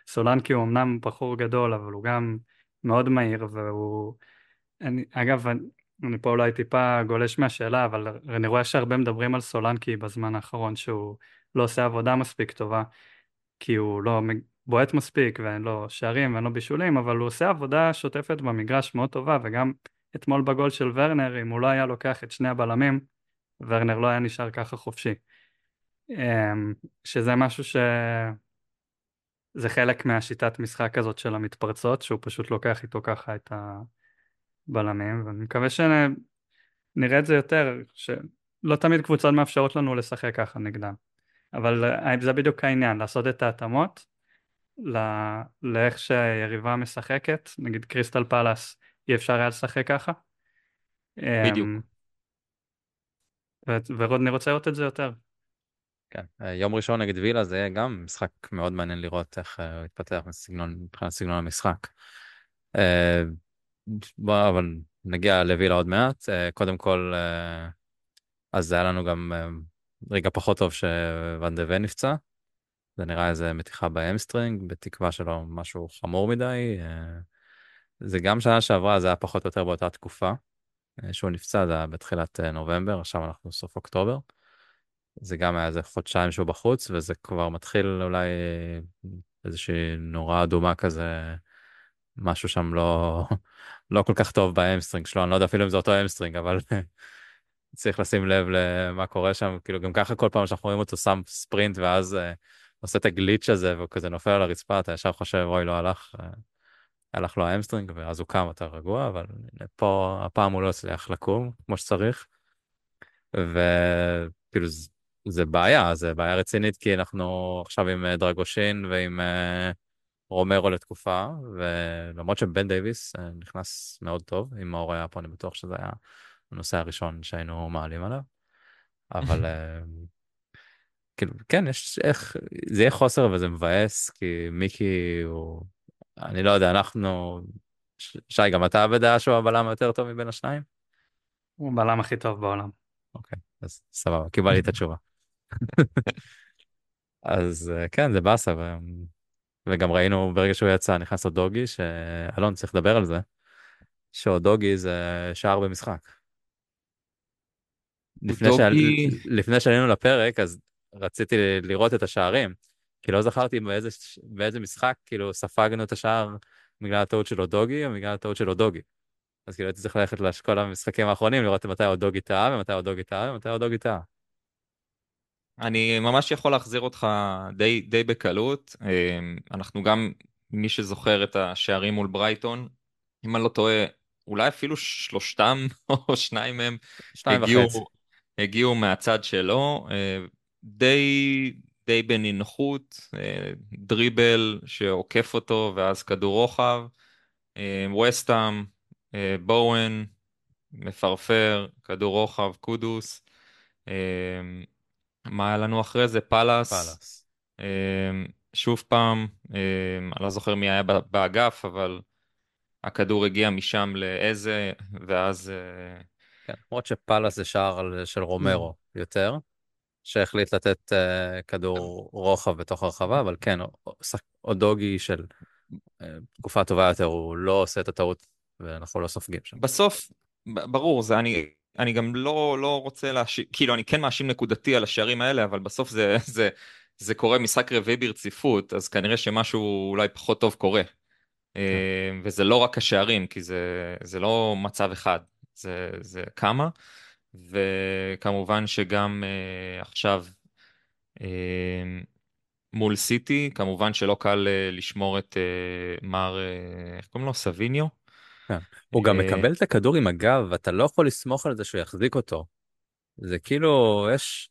וסולנקי הוא אמנם בחור גדול, אבל הוא גם מאוד מהיר, והוא... אני, אגב, אני, אני פה אולי טיפה גולש מהשאלה, אבל אני רואה שהרבה מדברים על סולנקי בזמן האחרון, שהוא לא עושה עבודה מספיק טובה, כי הוא לא בועט מספיק, ואין לו שערים ואין לו בישולים, אבל הוא עושה עבודה שוטפת במגרש מאוד טובה, וגם אתמול בגול של ורנר, אם הוא לא היה לוקח את שני הבלמים, ורנר לא היה נשאר ככה חופשי. אמ, שזה משהו ש... זה חלק מהשיטת משחק הזאת של המתפרצות, שהוא פשוט לוקח איתו ככה את הבלמים, ואני מקווה שנראה את זה יותר, שלא תמיד קבוצות מאפשרות לנו לשחק ככה נגדם. אבל אה, זה בדיוק העניין, לעשות את ההתאמות לא... לאיך שהיריבה משחקת, נגיד קריסטל פלאס אי אפשר היה לשחק ככה. בדיוק. אמ, ורודני רוצה לראות את זה יותר. כן, אה, יום ראשון נגד וילה זה גם משחק מאוד מעניין לראות איך אה, הוא התפתח מבחינת סגנון המשחק. אה, בוא, אבל נגיע לווילה עוד מעט. קודם כל, אז זה היה לנו גם רגע פחות טוב שוואן דה ון נפצע. זה נראה איזה מתיחה ב hamstring, בתקווה שלא משהו חמור מדי. זה גם שנה שעברה, זה היה פחות או יותר באותה תקופה. שהוא נפצע, זה היה בתחילת נובמבר, עכשיו אנחנו סוף אוקטובר. זה גם היה איזה חודשיים שהוא בחוץ, וזה כבר מתחיל אולי איזושהי נורה אדומה כזה, משהו שם לא, לא כל כך טוב ב hamstring שלו, אני לא יודע אפילו אם זה אותו hamstring, אבל צריך לשים לב למה קורה שם, כאילו גם ככה כל פעם שאנחנו רואים אותו שם ספרינט ואז אה, עושה את ה glitch הזה והוא כזה נופל על הרצפה, אתה ישר חושב, אוי, לא הלך, אה, הלך לו ה hamstring, ואז הוא קם, אתה רגוע, אבל פה הפעם הוא לא הצליח לקום כמו שצריך. וכאילו זה בעיה, זה בעיה רצינית, כי אנחנו עכשיו עם אה, דרגושין ועם אה, רומרו לתקופה, ולמרות שבן דייוויס אה, נכנס מאוד טוב, אם מאור היה פה, אני בטוח שזה היה הנושא הראשון שהיינו מעלים עליו, אבל uh, כאילו, כן, יש איך, זה יהיה חוסר וזה מבאס, כי מיקי הוא, אני לא יודע, אנחנו, שי, גם אתה בדעה שהוא הבלם היותר טוב מבין השניים? הוא הבלם הכי טוב בעולם. אוקיי, אז סבבה, קיבלתי את התשובה. אז אה, כן, זה באסה. וגם ראינו ברגע שהוא יצא, נכנס לו דוגי, שאלון צריך לדבר על זה, שעוד דוגי זה שער במשחק. לפני, דוגי... שעל... לפני שעלינו לפרק, אז רציתי לראות את השערים, כי לא זכרתי באיזה, באיזה משחק, כאילו, ספגנו את השער בגלל הטעות שלו דוגי, או בגלל הטעות שלו דוגי. אז כאילו הייתי צריך ללכת לכל המשחקים האחרונים, לראות מתי עוד דוגי טעה, ומתי עוד דוגי טעה, ומתי עוד דוגי טעה. אני ממש יכול להחזיר אותך די, די בקלות. אמ, אנחנו גם, מי שזוכר את השערים מול ברייטון, אם אני לא טועה, אולי אפילו שלושתם או שניים מהם הגיעו, הגיעו מהצד שלו, אה, די, די בנינוחות, אה, דריבל שעוקף אותו ואז כדור רוחב, אה, וסטאם, בואן, מפרפר, כדור רוחב, קודוס. מה היה לנו אחרי זה? פאלאס. פאלאס. אמ, שוב פעם, אמ, אני לא זוכר מי היה באגף, אבל הכדור הגיע משם לאיזה, ואז... אה, כן, למרות שפאלאס זה שער של רומרו יותר, שהחליט לתת uh, כדור רוחב בתוך הרחבה, אבל כן, אודוגי של uh, תקופה טובה יותר, הוא לא עושה את הטעות, ואנחנו לא סופגים שם. בסוף, ברור, זה אני אני גם לא, לא רוצה להאשים, כאילו אני כן מאשים נקודתי על השערים האלה, אבל בסוף זה, זה, זה קורה משחק רביעי ברציפות, אז כנראה שמשהו אולי פחות טוב קורה. כן. וזה לא רק השערים, כי זה, זה לא מצב אחד, זה, זה כמה, וכמובן שגם uh, עכשיו uh, מול סיטי, כמובן שלא קל uh, לשמור את uh, מר, uh, איך קוראים לו? סביניו? הוא גם אה, מקבל את הכדור עם הגב, ואתה לא יכול לסמוך על זה שהוא יחזיק אותו. זה כאילו, יש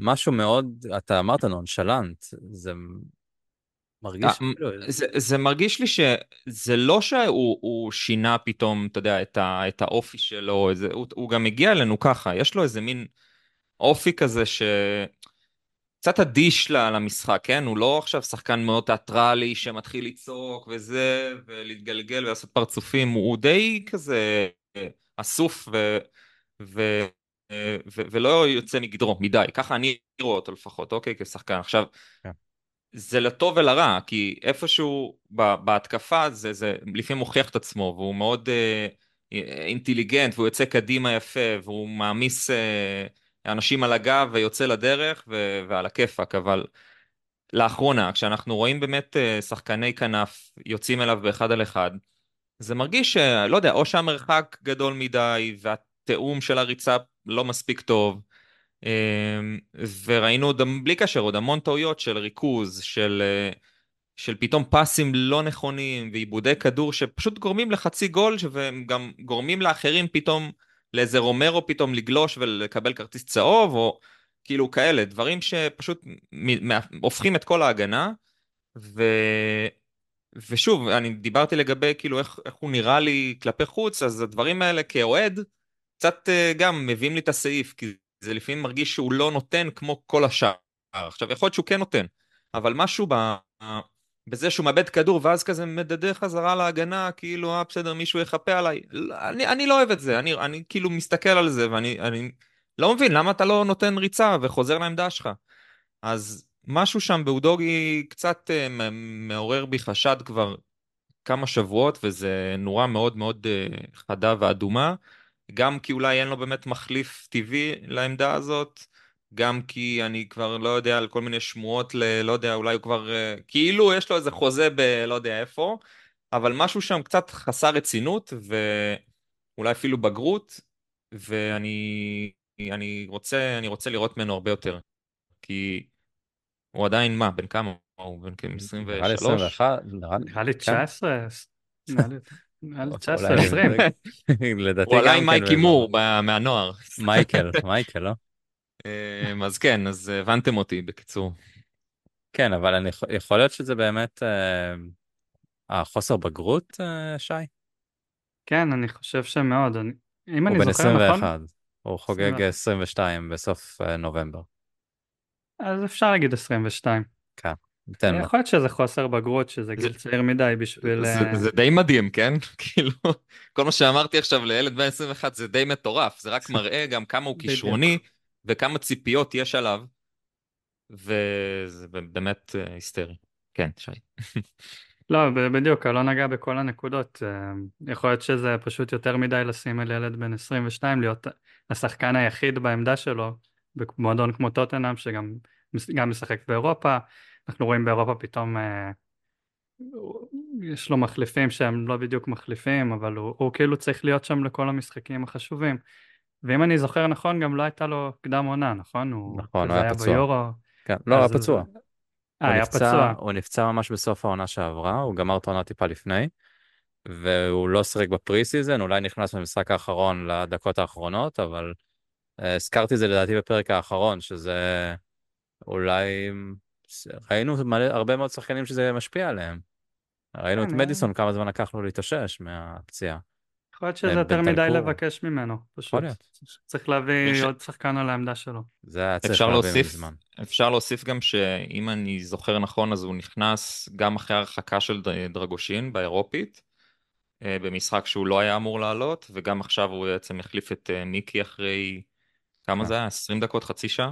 משהו מאוד, אתה אמרת נונשלנט, זה מרגיש אה, כאילו... זה, זה מרגיש לי שזה לא שהוא שינה פתאום, אתה יודע, את, ה, את האופי שלו, זה, הוא, הוא גם הגיע אלינו ככה, יש לו איזה מין אופי כזה ש... קצת אדיש למשחק, כן? הוא לא עכשיו שחקן מאוד תיאטרלי שמתחיל לצעוק וזה, ולהתגלגל ולעשות פרצופים, הוא די כזה אסוף ו... ו... ו... ולא יוצא מגדרו מדי, ככה אני רואה אותו לפחות, אוקיי? כשחקן. עכשיו, yeah. כן. זה לטוב ולרע, כי איפשהו בהתקפה זה, זה לפעמים מוכיח את עצמו, והוא מאוד אה, אינטליגנט, והוא יוצא קדימה יפה, והוא מעמיס אה, אנשים על הגב ויוצא לדרך, ו, ועל הכיפאק, אבל לאחרונה, כשאנחנו רואים באמת אה, שחקני כנף יוצאים אליו באחד על אחד, זה מרגיש, לא יודע, או שהמרחק גדול מדי, והתיאום של הריצה לא מספיק טוב, אמ, וראינו עוד, בלי קשר, עוד המון טעויות של ריכוז, של, אה, של פתאום פסים לא נכונים ועיבודי כדור שפשוט גורמים לחצי גול והם גם גורמים לאחרים פתאום, לאיזה רומרו פתאום לגלוש ולקבל כרטיס צהוב, או כאילו כאלה, דברים שפשוט הופכים את כל ההגנה. ו... ושוב, אני דיברתי לגבי כאילו איך, איך הוא נראה לי כלפי חוץ, אז הדברים האלה כאוהד, קצת אה, גם מביאים לי את הסעיף, כי זה לפעמים מרגיש שהוא לא נותן כמו כל השאר. עכשיו, יכול להיות שהוא כן נותן, אבל משהו ב... בזה שהוא מאבד כדור ואז כזה מדדה חזרה להגנה, כאילו, אה, בסדר, מישהו יחפה עליי. אני, אני לא אוהב את זה, אני, אני כאילו מסתכל על זה ואני אני לא מבין למה אתה לא נותן ריצה וחוזר לעמדה שלך. אז משהו שם באודוגי קצת uh, מעורר בי חשד כבר כמה שבועות, וזה נורה מאוד מאוד uh, חדה ואדומה. גם כי אולי אין לו באמת מחליף טבעי לעמדה הזאת, גם כי אני כבר לא יודע על כל מיני שמועות ל... לא יודע, אולי הוא כבר... אה, כאילו יש לו איזה חוזה ב... לא יודע איפה, אבל משהו שם קצת חסר רצינות, ואולי אפילו בגרות, ואני אני רוצה, אני רוצה לראות ממנו הרבה יותר. כי הוא עדיין מה, בן כמה? הוא בן כמה? 23? נראה לי 21, נראה לי 19. נראה לי 19, 20. לדעתי הוא עלה עם מייקי מור מהנוער. מייקל, מייקל, לא? אמ, אז כן, אז הבנתם אותי בקיצור. כן, אבל אני, יכול להיות שזה באמת אה, החוסר בגרות, אה, שי? כן, אני חושב שמאוד. אני, אם אני זוכר נכון... הוא בן 21, הוא חוגג 22 בסוף אה, נובמבר. אז אפשר להגיד 22. כן. ניתן לו. יכול להיות שזה חוסר בגרות, שזה גיל צעיר מדי בשביל... זה, אה, זה די מדהים, כן? כאילו, כל מה שאמרתי עכשיו לילד בן 21 זה די מטורף, זה רק מראה גם כמה הוא כישרוני וכמה ציפיות יש עליו, וזה באמת אה, היסטרי. כן, שי. לא, בדיוק, לא נגע בכל הנקודות. אה, יכול להיות שזה פשוט יותר מדי לשים על ילד בן 22, להיות השחקן היחיד בעמדה שלו, במועדון כמו טוטנאם, שגם משחק באירופה. אנחנו רואים באירופה פתאום אה, יש לו מחליפים שהם לא בדיוק מחליפים, אבל הוא, הוא כאילו צריך להיות שם לכל המשחקים החשובים. ואם אני זוכר נכון, גם לא הייתה לו קדם עונה, נכון? הוא, נכון, הוא היה פצוע. ביורו. כן, לא, היה פצוע. אה, היה נפצע, פצוע. הוא נפצע ממש בסוף העונה שעברה, הוא גמר את העונה טיפה לפני, והוא לא שיחק ב pre-season, אולי נכנס במשחק האחרון לדקות האחרונות, אבל אה, הזכרתי את זה לדעתי בפרק האחרון, שזה אולי ראינו מלא, הרבה מאוד שחקנים שזה משפיע עליהם. ראינו את כן, מדיסון כמה זמן לקח לו להתאושש מהפציעה. יכול להיות שזה יותר מדי לבקש ממנו, פשוט. צריך להביא עוד שחקן על העמדה שלו. זה היה צריך להביא מזמן. אפשר להוסיף גם שאם אני זוכר נכון, אז הוא נכנס גם אחרי הרחקה של דרגושין באירופית, אה, במשחק שהוא לא היה אמור לעלות, וגם עכשיו הוא בעצם החליף את אה, מיקי אחרי, כמה. זה היה? 20 דקות, חצי שעה?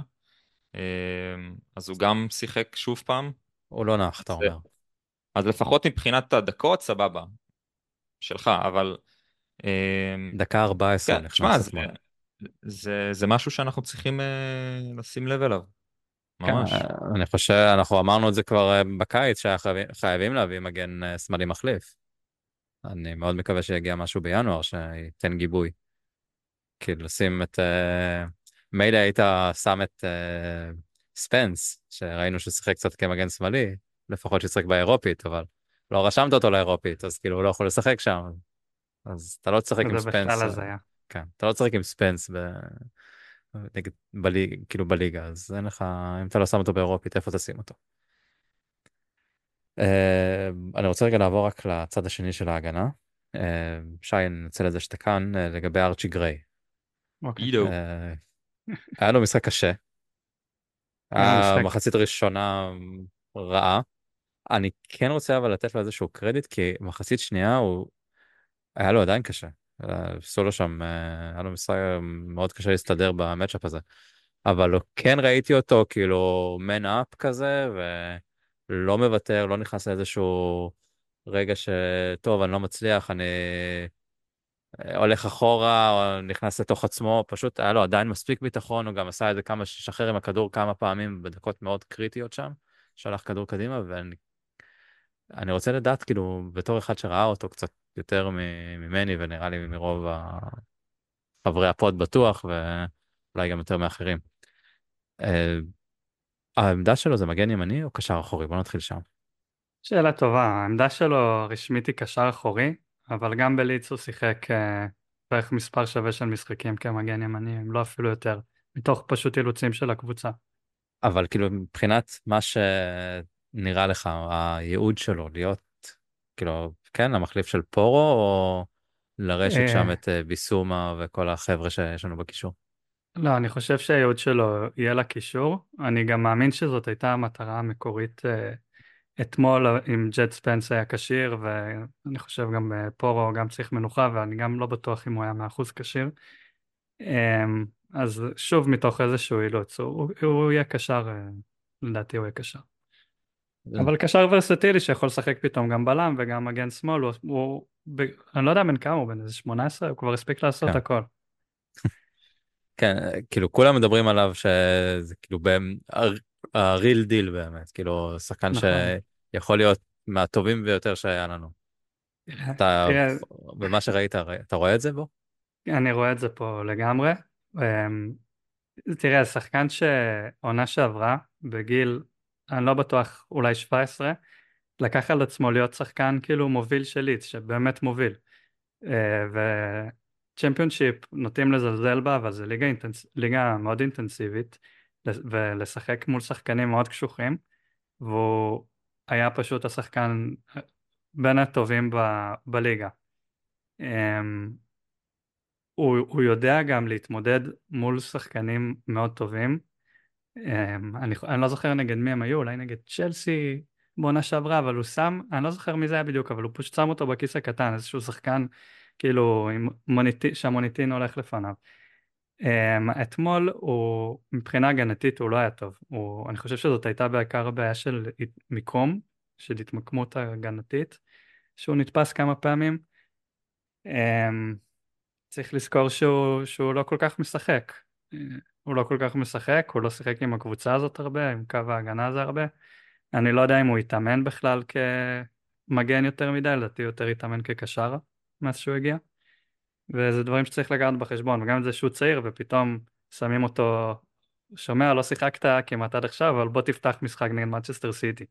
אז הוא גם שיחק שוב פעם. הוא לא נח, אתה אומר. אז לפחות מבחינת הדקות, סבבה. שלך, אבל... אמ, דקה 14 כן, תשמע, זה, זה, זה משהו שאנחנו צריכים uh, לשים לב אליו. ממש. כן, אני חושב, אנחנו אמרנו את זה כבר uh, בקיץ, שחייבים להביא מגן שמאלי מחליף. אני מאוד מקווה שיגיע משהו בינואר שייתן גיבוי. כאילו, לשים את... מילא היית שם את ספנס, שראינו ששיחק קצת כמגן שמאלי, לפחות שישחק באירופית, אבל לא רשמת אותו לאירופית, אז כאילו הוא לא יכול לשחק שם. אז אתה לא תשחק עם ספנס. זה בכלל הזיה. כן, אתה לא תשחק עם ספנס ב... נגד, בליג, כאילו בליגה, אז אין לך, אם אתה לא שם אותו באירופית, איפה תשים אותו? Uh, אני רוצה רגע לעבור רק לצד השני של ההגנה. Uh, שי, אני ננצל את זה שאתה כאן uh, לגבי ארצ'י גריי. אוקיי. היה לו משחק קשה. היה מחצית ראשונה רעה. אני כן רוצה אבל לתת לו איזשהו קרדיט, כי מחצית שנייה הוא... היה לו עדיין קשה. עשו לו שם, אה, היה לו משחק מאוד קשה להסתדר במצ'אפ הזה. אבל לא, כן ראיתי אותו כאילו מן אפ כזה, לא מוותר, לא נכנס לאיזשהו רגע שטוב, אני לא מצליח, אני אה, הולך אחורה, או נכנס לתוך עצמו, פשוט היה לו עדיין מספיק ביטחון, הוא גם עשה את זה כמה, שחרר עם הכדור כמה פעמים בדקות מאוד קריטיות שם, שלח כדור קדימה, ואני אני רוצה לדעת, כאילו, בתור אחד שראה אותו קצת יותר ממני, ונראה לי מרוב חברי הפוד בטוח, ואולי גם יותר מאחרים. אה, העמדה שלו זה מגן ימני או קשר אחורי? בוא נתחיל שם. שאלה טובה, העמדה שלו רשמית היא קשר אחורי, אבל גם בליץ הוא שיחק אה, בערך מספר שווה של משחקים כמגן ימני, אם לא אפילו יותר, מתוך פשוט אילוצים של הקבוצה. אבל כאילו מבחינת מה שנראה לך, הייעוד שלו להיות, כאילו, כן, המחליף של פורו, או לרשת אה. שם את אה, ביסומה וכל החבר'ה שיש לנו בקישור? לא, אני חושב שהייעוד שלו יהיה לקישור. אני גם מאמין שזאת הייתה המטרה המקורית אה, אתמול, אם ג'ט ספנס היה כשיר, ואני חושב גם פורו גם צריך מנוחה, ואני גם לא בטוח אם הוא היה מאה אחוז כשיר. אה, אז שוב, מתוך איזשהו אילוץ, הוא, הוא יהיה קשר, לדעתי הוא יהיה קשר. אבל קשר ורסטילי שיכול לשחק פתאום גם בלם וגם מגן שמאל, הוא, הוא ב, אני לא יודע בן כמה הוא, בן איזה 18, הוא כבר הספיק לעשות כן. הכל. כן, כאילו כולם מדברים עליו שזה כאילו ה real deal באמת, כאילו שחקן נכון. שיכול להיות מהטובים ביותר שהיה לנו. אתה, במה שראית, אתה רואה את זה בו? אני רואה את זה פה לגמרי. אמ, תראה, שחקן שעונה שעברה, בגיל, אני לא בטוח, אולי 17, לקח על עצמו להיות שחקן כאילו מוביל של לידס, שבאמת מוביל. אה, וצ'מפיונשיפ נוטים לזלזל בה, אבל זו ליגה, אינטנס... ליגה מאוד אינטנסיבית, ולשחק מול שחקנים מאוד קשוחים, והוא היה פשוט השחקן בין הטובים ב... בליגה. אמ, הוא, הוא יודע גם להתמודד מול שחקנים מאוד טובים. אמ, אני, אני לא זוכר נגד מי הם היו, אולי נגד צ'לסי בעונה שעברה, אבל הוא שם, אני לא זוכר מי זה היה בדיוק, אבל הוא פשוט שם אותו בכיס הקטן, איזשהו שחקן כאילו עם מוניטין, שהמוניטין הולך לפניו. Um, אתמול הוא, מבחינה הגנתית הוא לא היה טוב, הוא, אני חושב שזאת הייתה בעיקר הבעיה של מיקום, של התמקמות הגנתית, שהוא נתפס כמה פעמים. Um, צריך לזכור שהוא, שהוא לא כל כך משחק, הוא לא כל כך משחק, הוא לא שיחק עם הקבוצה הזאת הרבה, עם קו ההגנה הזה הרבה. אני לא יודע אם הוא התאמן בכלל כמגן יותר מדי, לדעתי יותר התאמן כקשר מאז שהוא הגיע. וזה דברים שצריך לגעת בחשבון, וגם את זה שהוא צעיר ופתאום שמים אותו, שומע, לא שיחקת כמעט עד עכשיו, אבל בוא תפתח משחק נגד מצ'סטר סיטי.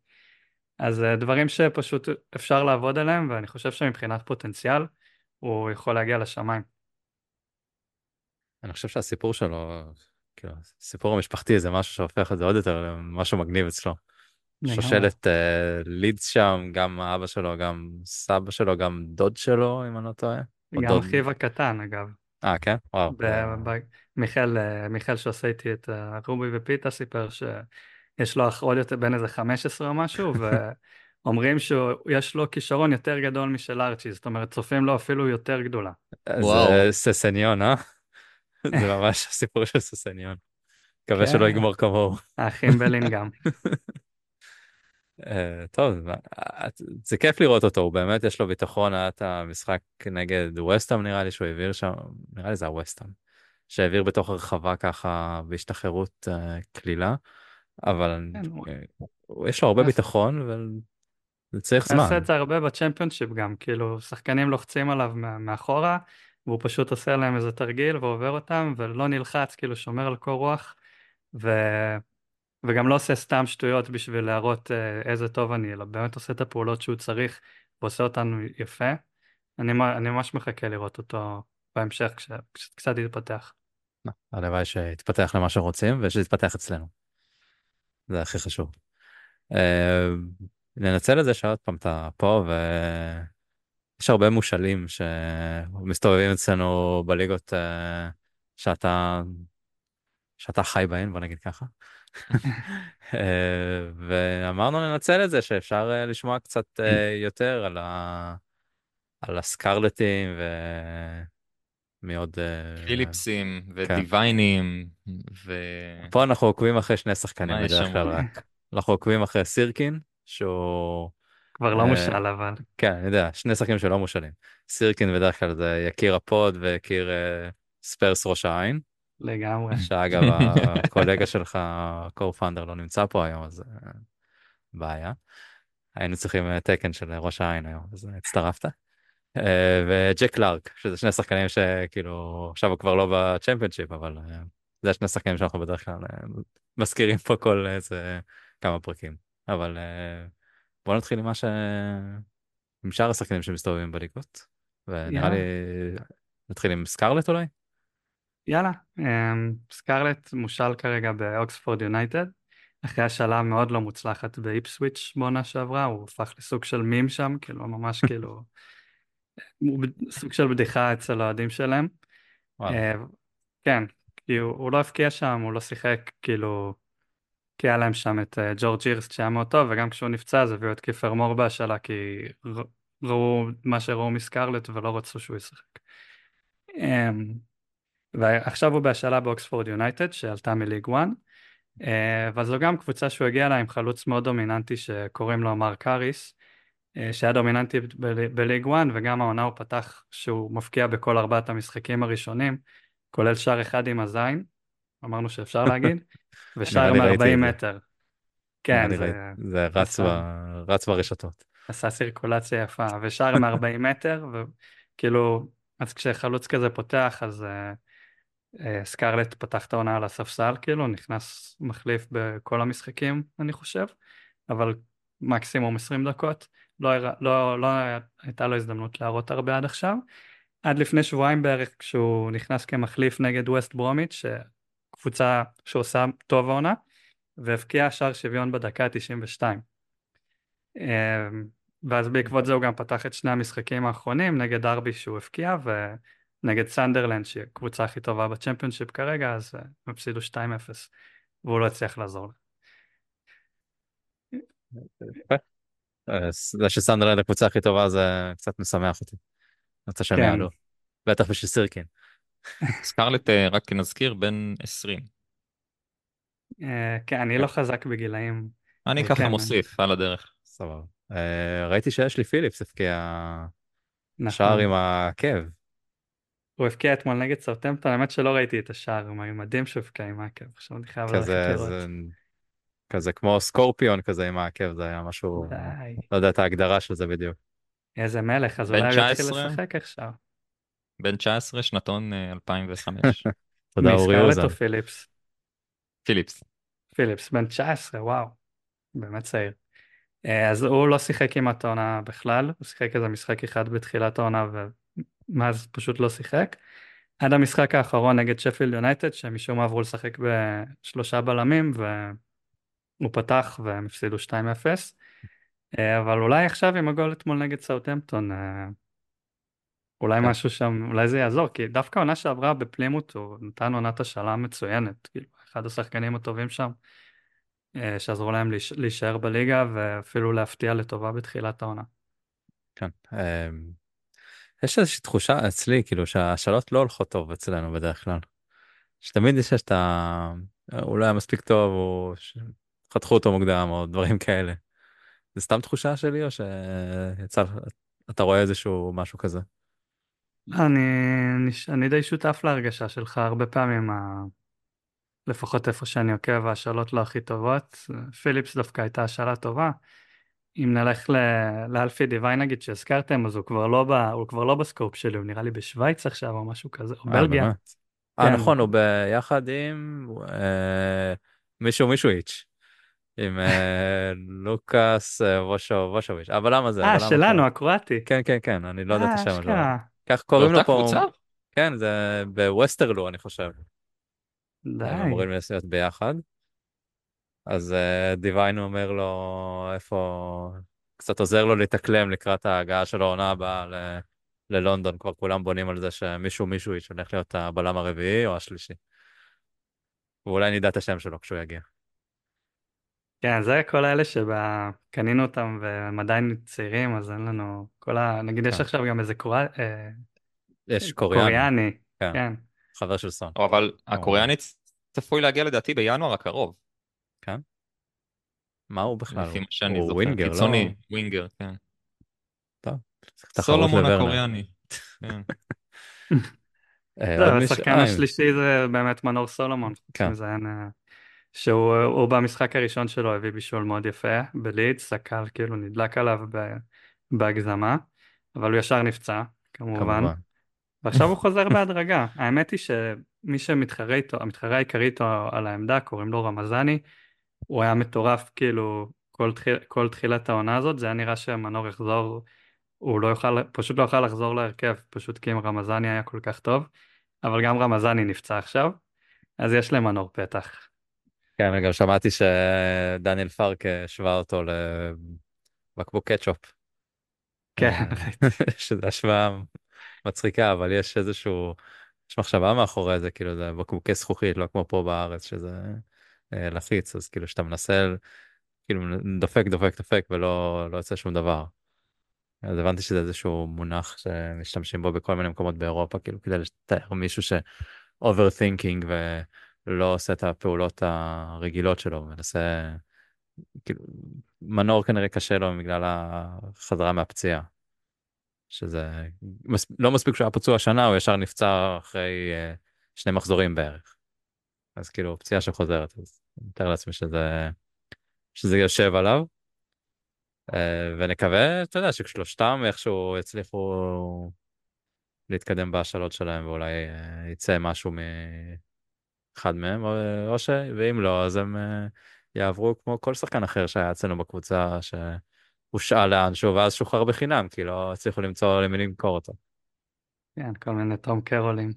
אז אה, דברים שפשוט אפשר לעבוד עליהם, ואני חושב שמבחינת פוטנציאל, הוא יכול להגיע לשמיים. אני חושב שהסיפור שלו, כאילו, הסיפור המשפחתי זה משהו שהופך את זה עוד יותר למשהו מגניב אצלו. שושלת uh, לידס שם, גם אבא שלו, גם סבא שלו, גם דוד שלו, אם אני לא טועה. גם אחיו הקטן, אגב. אה, כן? וואו. מיכאל, אה, מיכאל שעושה איתי את רובי ופיתה סיפר שיש לו אח עוד יותר בין איזה 15 או משהו, ואומרים שיש לו כישרון יותר גדול משל ארצ'י, זאת אומרת צופים לו אפילו יותר גדולה. זה ססניון, אה? זה ממש הסיפור של ססניון. מקווה שלא כן. יגמור כמוהו. האחים בלינגהם. אה, טוב, זה כיף לראות אותו, הוא באמת יש לו ביטחון, היה את המשחק נגד ווסטהאם נראה לי שהוא העביר שם, נראה לי זה הווסטהאם, שהעביר בתוך הרחבה ככה בהשתחררות אה, קלילה, אבל כן, יש לו הרבה ביטחון וזה צריך זמן. הוא עושה את זה הרבה בצ'מפיונשיפ גם, כאילו שחקנים לוחצים עליו מאחורה, והוא פשוט עושה להם איזה תרגיל ועובר אותם, ולא נלחץ, כאילו שומר על קור רוח, ו... וגם לא עושה סתם שטויות בשביל להראות אה, איזה טוב אני, אלא באמת עושה את הפעולות שהוא צריך ועושה אותנו יפה. אני, אני ממש מחכה לראות אותו בהמשך כשקצת יתפתח. הלוואי שיתפתח למה שרוצים ושיתפתח אצלנו. זה הכי חשוב. אה, ננצל את זה שעוד פעם אתה פה ויש הרבה מושאלים שמסתובבים אצלנו בליגות אה, שאתה שאתה חי בהן בוא נגיד ככה. אה, ואמרנו לנצל את זה שאפשר אה, לשמוע קצת יותר על, ה... על הסקרלטים ומי עוד... פיליפסים כן. ודיוויינים ו... פה אנחנו עוקבים אחרי שני שחקנים בדרך כלל רק. אנחנו עוקבים אחרי סירקין שהוא... כבר לא אה, מושאל אבל. כן, אני יודע, שני שחקנים שלא מושאלים. סירקין בדרך כלל זה יקיר ה pod ויקיר אה, ספרס ראש העין, לגמרי. שאגב הקולגה שלך, co-founder לא נמצא פה היום, אז אה, בעיה. היינו צריכים תקן של ראש העין היום, אז הצטרפת. וג'ק קלארק, שזה שני שחקנים שכאילו, עכשיו הוא כבר לא בצ'מפיונשיפ, אבל זה השני שחקנים שאנחנו בדרך כלל מזכירים פה כל איזה כמה פרקים. אבל בוא נתחיל עם מה ש... עם שאר השחקנים שמסתובבים בליגות. ונראה לי נתחיל עם סקארלט אולי? יאללה, אמ, סקארלט מושל כרגע באוקספורד יונייטד. אחרי השאלה מאוד לא מוצלחת באיפסוויץ' בעונה שעברה, הוא הפך לסוג של מים שם, כאילו ממש כאילו, סוג של בדיחה אצל האוהדים שלהם. אה, כן, כי הוא, הוא לא הבקיע שם, הוא לא שיחק, כאילו, כי היה להם שם את אה, ג'ורג' הירסט שהיה מאוד טוב, וגם כשהוא נפצע אז הביאו את קיפר מור בהשאלה, כי ראו מה שראו מסקרלט ולא רצו שהוא ישחק. אמ, ועכשיו הוא בהשאלה באוקספורד יונייטד שעלתה מליג 1 אבל זו גם קבוצה שהוא הגיע לה עם חלוץ מאוד דומיננטי שקוראים לו מרק האריס אה, שהיה דומיננטי בליג 1 וגם העונה הוא פתח שהוא מפקיע בכל ארבעת המשחקים הראשונים כולל שער אחד עם הזין אמרנו שאפשר להגיד ושער ראיתי מ-40 את זה. מטר כן זה זה רץ ב- רץ ברשתות. עשה סירקולציה יפה ושער מ-40 מטר וכאילו אז כשחלוץ כזה פותח אז אה, אה, סקארלט פתח את העונה על הספסל כאילו נכנס מחליף בכל המשחקים אני חושב אבל מקסימום 20 דקות לא, לא, לא הייתה לו הזדמנות להראות הרבה עד עכשיו עד לפני שבועיים בערך כשהוא נכנס כמחליף נגד ווסט ברומיץ' קבוצה שעושה טוב העונה והבקיע שער שוויון בדקה ה-92 ואז בעקבות זה הוא גם פתח את שני המשחקים האחרונים נגד ארבי שהוא הבקיע ונגד סנדרלנד שהיא הקבוצה הכי טובה בצ'מפיונשיפ כרגע אז אה, הם הפסידו 2-0 והוא לא הצליח לעזור לה. אה, זה שסנדרלנד הקבוצה הכי טובה זה קצת משמח אותי. אני רוצה שהם כן. יעלו. בטח בשביל סירקין. סקרלט, אה, רק נזכיר, בן 20. אה, כן אני לא חזק בגילאים אני ככה כן. מוסיף על הדרך. סבבה. אה, ראיתי שיש לי פיליפס הבקיע נכון. שער עם העקב. הוא הבקיע אתמול נגד סרטמפטון האמת שלא ראיתי את השער עם מדהים שהוא הבקיע עם העקב עכשיו אני חייב ללכת לראות. זה, כזה כמו סקורפיון כזה עם העקב, זה היה משהו, די לא יודע את ההגדרה של זה בדיוק. איזה מלך אז אולי הוא יתחיל 19? לשחק עכשיו. בן 19, שנתון אה, 2005. תודה אורי אוזן. או פיליפס? פיליפס. פיליפס בן 19 וואו באמת צעיר. אה, אז הוא לא שיחק עם העונה בכלל הוא שיחק איזה משחק אחד בתחילת העונה ומאז פשוט לא שיחק. עד המשחק האחרון נגד שפילד יונייטד שמשום מה עברו לשחק בשלושה בלמים והוא פתח והם הפסידו 2-0 אה, אבל אולי עכשיו עם הגול אתמול נגד סאוטהמפטון אה, אולי כן. משהו שם אולי זה יעזור כי דווקא העונה שעברה בפלימוט הוא נתן עונת השאלה מצוינת כאילו אחד השחקנים הטובים שם אה, שעזרו להם להיש- להישאר בליגה ואפילו להפתיע לטובה בתחילת העונה. כן. אמ, יש איזושהי תחושה אצלי, כאילו שההשאלות לא הולכות טוב אצלנו בדרך כלל. שתמיד יש את ה... הוא לא היה מספיק טוב, או שחתכו אותו מוקדם, או דברים כאלה. זה סתם תחושה שלי, או שיצא... אתה רואה איזשהו משהו כזה? אני, אני, אני די שותף להרגשה שלך הרבה פעמים, ה... לפחות איפה שאני עוקב, ההשאלות לא הכי טובות. פיליפס דווקא הייתה השאלה טובה. אם נלך ל- לאלפי דיווי נגיד שהזכרתם, אז הוא כבר לא, ב... הוא כבר לא בסקופ שלי, הוא נראה לי בשוויץ עכשיו או משהו כזה, או אה, בלגיה. אה, כן. נכון, הוא ביחד עם אה, מישהו מישהו איץ'. עם אה, לוקאס אה, וושו וושוויץ'. אבל למה זה? אה, שלנו? הקרואטי. כן, כן, כן, אני לא יודע את אה, השם שלו. אשכרה. כך קוראים לו פה. קבוצה? כן, זה בווסטרלו, אני חושב. די. הם אמורים להיות ביחד. אז אה, דיוויינו אומר לו איפה, קצת עוזר לו להתאקלם לקראת ההגעה של העונה הבאה ל- ללונדון, כבר כולם בונים על זה שמישהו מישהו הולך להיות הבלם הרביעי או השלישי. ואולי נדע את השם שלו כשהוא יגיע. כן, זה כל האלה שקנינו אותם והם עדיין צעירים, אז אין לנו, כל ה... נגיד יש כן. עכשיו גם איזה קורא... אה, יש קוריאני, קוריאני, כן. כן. חבר של סון. אבל הקוריאני צפוי להגיע לדעתי בינואר הקרוב. מה הוא בכלל? לפי הוא- מה שאני הוא זוכר. ווינגר, לא? קיצוני, ווינגר, כן. טוב, סולומון. הקוריאני. כן. אה, השחקן אה, השלישי זה באמת מנור סולומון, כן. שהוא הוא במשחק הראשון שלו הביא בישול מאוד יפה בלידס, הקהל כאילו נדלק עליו בהגזמה, אבל הוא ישר נפצע, כמובן, כמובן. ועכשיו הוא חוזר בהדרגה. האמת היא שמי שמתחרה איתו, המתחרה העיקרי איתו על העמדה, קוראים לו רמזני, הוא היה מטורף כאילו כל, תחיל, כל תחילת העונה הזאת, זה היה נראה שמנור יחזור, הוא לא יוכל, פשוט לא יוכל לחזור להרכב, פשוט כי אם רמזני היה כל כך טוב, אבל גם רמזני נפצע עכשיו, אז יש למנור פתח. כן, וגם שמעתי שדניאל פארק השווה אותו לבקבוק קטשופ. כן, אה, שזו השוואה מצחיקה, אבל יש איזשהו, יש מחשבה מאחורי זה, כאילו זה בקבוקי זכוכית, לא כמו פה בארץ, שזה אה, לחיץ, אז כאילו שאתה מנסה, כאילו דופק, דופק, דופק, ולא לא יוצא שום דבר. אז הבנתי שזה איזשהו מונח שמשתמשים בו בכל מיני מקומות באירופה, כאילו כדי לתאר מישהו ש... overthinking ולא עושה את הפעולות הרגילות שלו, מנסה, כאילו, מנור כנראה קשה לו בגלל החזרה מהפציעה. שזה מס... לא מספיק שהוא היה פצוע השנה, הוא ישר נפצע אחרי uh, שני מחזורים בערך. אז כאילו, פציעה שחוזרת, אז אני מתאר לעצמי שזה, שזה יושב עליו. Uh, ונקווה, אתה יודע, ששלושתם איכשהו יצליחו להתקדם בהשאלות שלהם ואולי uh, יצא משהו מאחד מהם, או, או ש... ואם לא, אז הם uh, יעברו כמו כל שחקן אחר שהיה אצלנו בקבוצה, שהושאל לאנשהו ואז שוחרר בחינם, כי לא הצליחו למצוא למי למכור אותו. כן, כל מיני תום קרולים.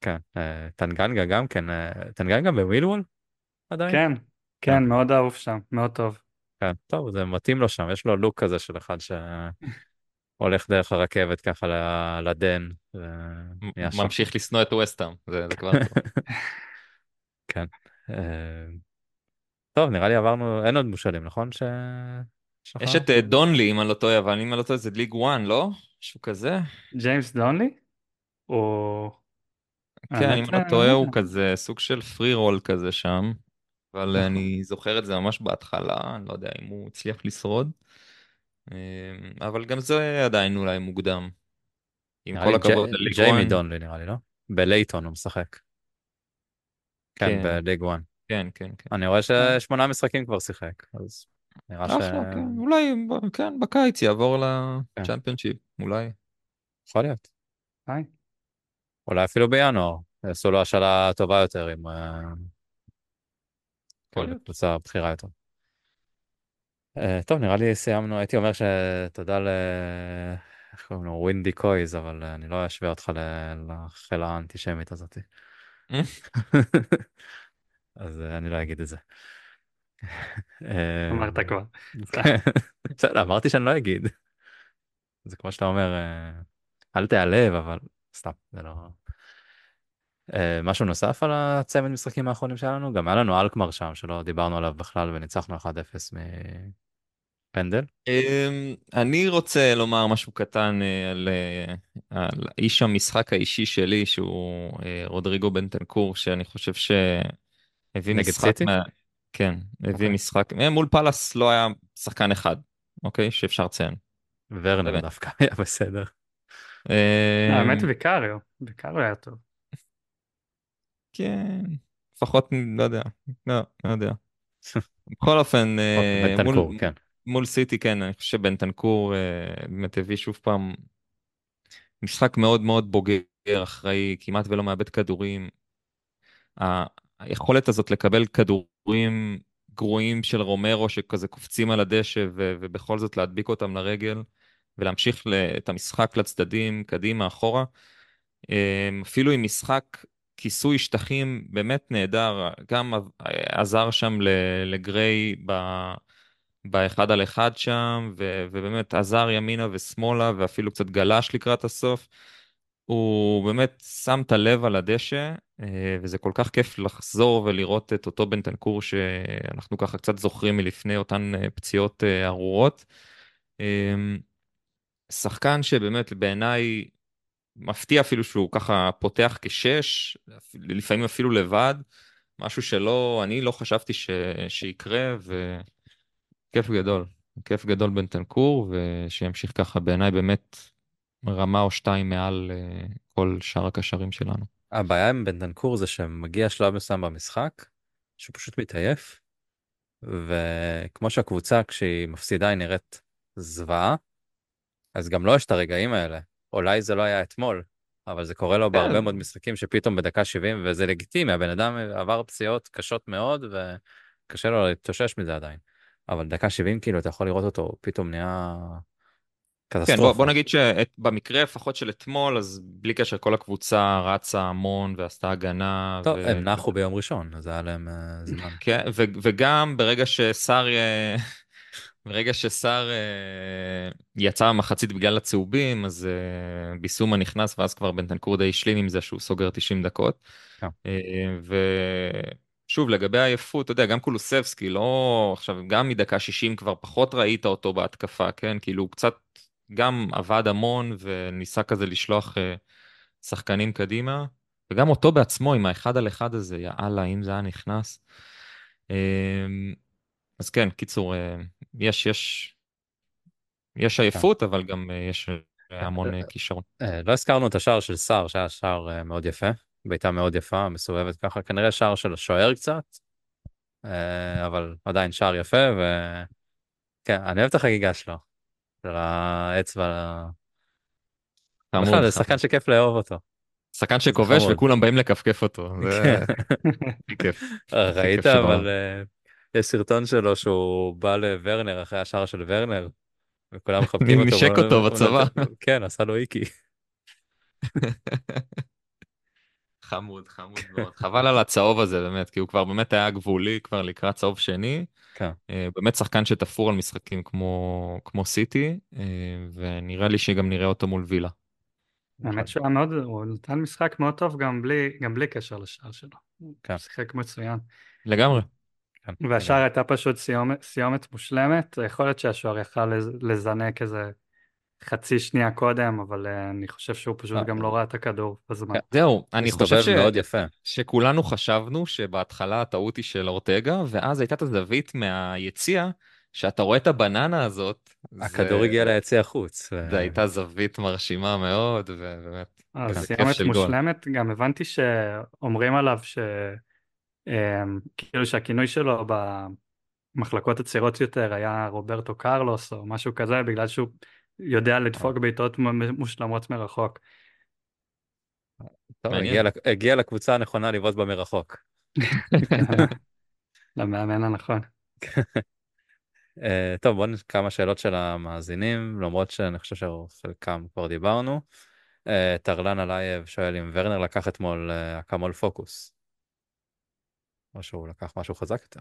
כן, uh, טנגנגה גם כן, uh, טנגנגה בווילוול עדיין? כן, כן, מאוד אהוב שם, מאוד טוב. כן, טוב, זה מתאים לו שם, יש לו לוק כזה של אחד שהולך דרך הרכבת ככה לדן. ממשיך לשנוא את ווסטהאם, זה כבר. כן. אה, טוב, נראה לי עברנו, אין עוד מושאלים, נכון? ש... יש את אה, דונלי, אם אני לא טועה, אבל אם אני לא טועה זה ליג 1, לא? משהו כזה? ג'יימס דונלי? הוא... כן, אם אני לא אה, טועה לא הוא. כזה סוג של פרי רול כזה שם, אבל נכון. אני זוכר את זה ממש בהתחלה, אני לא יודע אם הוא הצליח לשרוד, אה, אבל גם זה עדיין אולי מוקדם. עם כל הכבוד לליג ג'יימי 1. דונלי נראה לי, לא? בלייטון הוא משחק. כן, כן. בליג 1. כן, כן, כן. אני רואה ששמונה משחקים כבר שיחק, אז נראה ש... אחלה, כן, אולי, כן, בקיץ יעבור כן. לצ'מפיונשיפ, אולי. יכול להיות. היי. אולי אפילו בינואר, יעשו לו השאלה טובה יותר עם... אה, להיות. קבוצה בכירה יותר. אה, טוב, נראה לי סיימנו, הייתי אומר שתודה ל... איך קוראים לו? ווינדי קויז, אבל אה, אני לא אשווה אותך לחיל האנטישמית הזאת. אז אה, אני לא אגיד את זה. אה, אמרת כבר. בסדר, אמרתי שאני לא אגיד. זה כמו שאתה אומר, אה, אל תיעלב, אבל סתם, זה לא... משהו נוסף על הצמד משחקים האחרונים שהיה לנו? גם היה לנו אלקמר שם, שלא דיברנו עליו בכלל, וניצחנו 1-0 מפנדל. אמ, אני רוצה לומר משהו קטן אה, על, אה, על איש המשחק האישי שלי, שהוא אה, רודריגו בנטנקור, שאני חושב שהביא נגד משחק... סיטי? מה... כן, הביא אוקיי. משחק... מול פאלאס לא היה שחקן אחד, אוקיי? שאפשר לציין. ורנר באמת. דווקא היה בסדר. אמ, האמת ויקריו, ויקריו היה טוב. כן, לפחות, לא יודע, לא, לא יודע. בכל אופן, בנטנקור, מול, כן. מול סיטי, כן, אני חושב שבנטנקור אה, באמת הביא שוב פעם משחק מאוד מאוד בוגר, אחראי, כמעט ולא מאבד כדורים. היכולת הזאת לקבל כדורים גרועים של רומרו שכזה קופצים על הדשא ו- ובכל זאת להדביק אותם לרגל ולהמשיך את המשחק לצדדים, קדימה, אחורה. אה, אפילו עם משחק כיסוי שטחים באמת נהדר, גם עזר שם לגריי ב- באחד על אחד שם, ו- ובאמת עזר ימינה ושמאלה, ואפילו קצת גלש לקראת הסוף. הוא באמת שם את הלב על הדשא, אה, וזה כל כך כיף לחזור ולראות את אותו בנטנקור שאנחנו ככה קצת זוכרים מלפני אותן אה, פציעות אה, ארורות. אה, שחקן שבאמת בעיניי מפתיע אפילו שהוא ככה פותח כשש, לפעמים אפילו לבד, משהו שלא, אני לא חשבתי ש, שיקרה, כיף גדול. כיף גדול בנטנקור, ושימשיך ככה. בעיניי באמת רמה או שתיים מעל אה, כל שאר הקשרים שלנו. הבעיה עם בנטנקור זה שמגיע שלב מסוים במשחק, שהוא פשוט מתעייף, וכמו שהקבוצה כשהיא מפסידה היא נראית זוועה, אז גם לו לא יש את הרגעים האלה. אולי זה לא היה אתמול, אבל זה קורה לו בהרבה כן. מאוד משחקים שפתאום בדקה 70, וזה לגיטימי, הבן אדם עבר פציעות קשות מאוד, וקשה לו להתאושש מזה עדיין. אבל דקה 70 כאילו אתה יכול לראות אותו פתאום נהיה כן, קטסטרופה. בוא, בוא נגיד שבמקרה לפחות של אתמול, אז בלי קשר כל הקבוצה רצה המון ועשתה הגנה. טוב, ו... הם נחו ביום ראשון, אז היה להם uh, זמן. כן, ו- וגם ברגע שסער, אה, ברגע שסער אה, יצא במחצית בגלל הצהובים, אז אה, ביסומה נכנס, ואז כבר בנטנקור די השלים עם זה שהוא סוגר 90 דקות. כן. אה, ושוב, לגבי העייפות, אתה יודע, גם קולוסבסקי, לא... עכשיו, גם מדקה 60 כבר פחות ראית אותו בהתקפה, כן? כאילו, הוא קצת גם עבד המון וניסה כזה לשלוח אה, שחקנים קדימה. וגם אותו בעצמו עם האחד על אחד הזה, יאללה, אם זה היה נכנס. אמ, אז כן, קיצור, אה, יש, יש, יש עייפות, אבל גם אה, יש המון אה, כישרון. לא הזכרנו את השער של סער, שהיה שער מאוד יפה, בעיטה מאוד יפה, מסובבת ככה, כנראה שער של השוער קצת, אה, אבל עדיין שער יפה, וכן, אני אוהב את החגיגה שלו, של האצבע, בכלל זה. שחקן שכיף לאהוב אותו. שחקן שכובש. וכולם באים לכפכף אותו. כיף. ראית. אבל אה, יש סרטון שלו שהוא בא לוורנר אחרי השער של וורנר וכולם מחבקים אותו. נשק אותו בצבא. כן, עשה לו איקי. חמוד, חמוד מאוד. חבל על הצהוב הזה באמת, כי הוא כבר באמת היה גבולי כבר לקראת צהוב שני. כן. אה, באמת שחקן שתפור על משחקים כמו, כמו סיטי, אה, ונראה לי שגם נראה אותו מול וילה. האמת שהוא היה מאוד, הוא נתן משחק מאוד טוב גם בלי, גם בלי קשר לשער שלו. כן. שיחק מצוין. לגמרי. כן, והשער הייתה פשוט סיומת, סיומת מושלמת, יכול להיות שהשוער יכל לז- לזנק איזה חצי שנייה קודם, אבל אה, אני חושב שהוא פשוט אה, גם לא ראה את הכדור בזמן. כן. זהו, אני חושב ש... מאוד יפה. שכולנו חשבנו שבהתחלה הטעות היא של אורטגה, ואז הייתה את הזווית מהיציע, שאתה רואה את הבננה הזאת. הכדור הגיע ליציע חוץ. ו- זו הייתה זווית מרשימה מאוד, ובאמת, סיומת של גול. מושלמת, גם הבנתי שאומרים עליו ש... אמ, כאילו שהכינוי שלו במחלקות הצעירות יותר היה רוברטו קרלוס או משהו כזה, בגלל שהוא יודע לדפוק בעיטות מ- מושלמות מרחוק. טוב. הגיע לק- הגיע לקבוצה הנכונה לבעוט בה מרחוק. למאמן הנכון. אה, טוב, בואו. כמה שאלות של המאזינים, למרות שאני חושב שחלקם כבר דיברנו. אה, טרלן אלייב שואל אם ורנר לקח אתמול אה, אקמול פוקוס. או שהוא לקח משהו חזק יותר.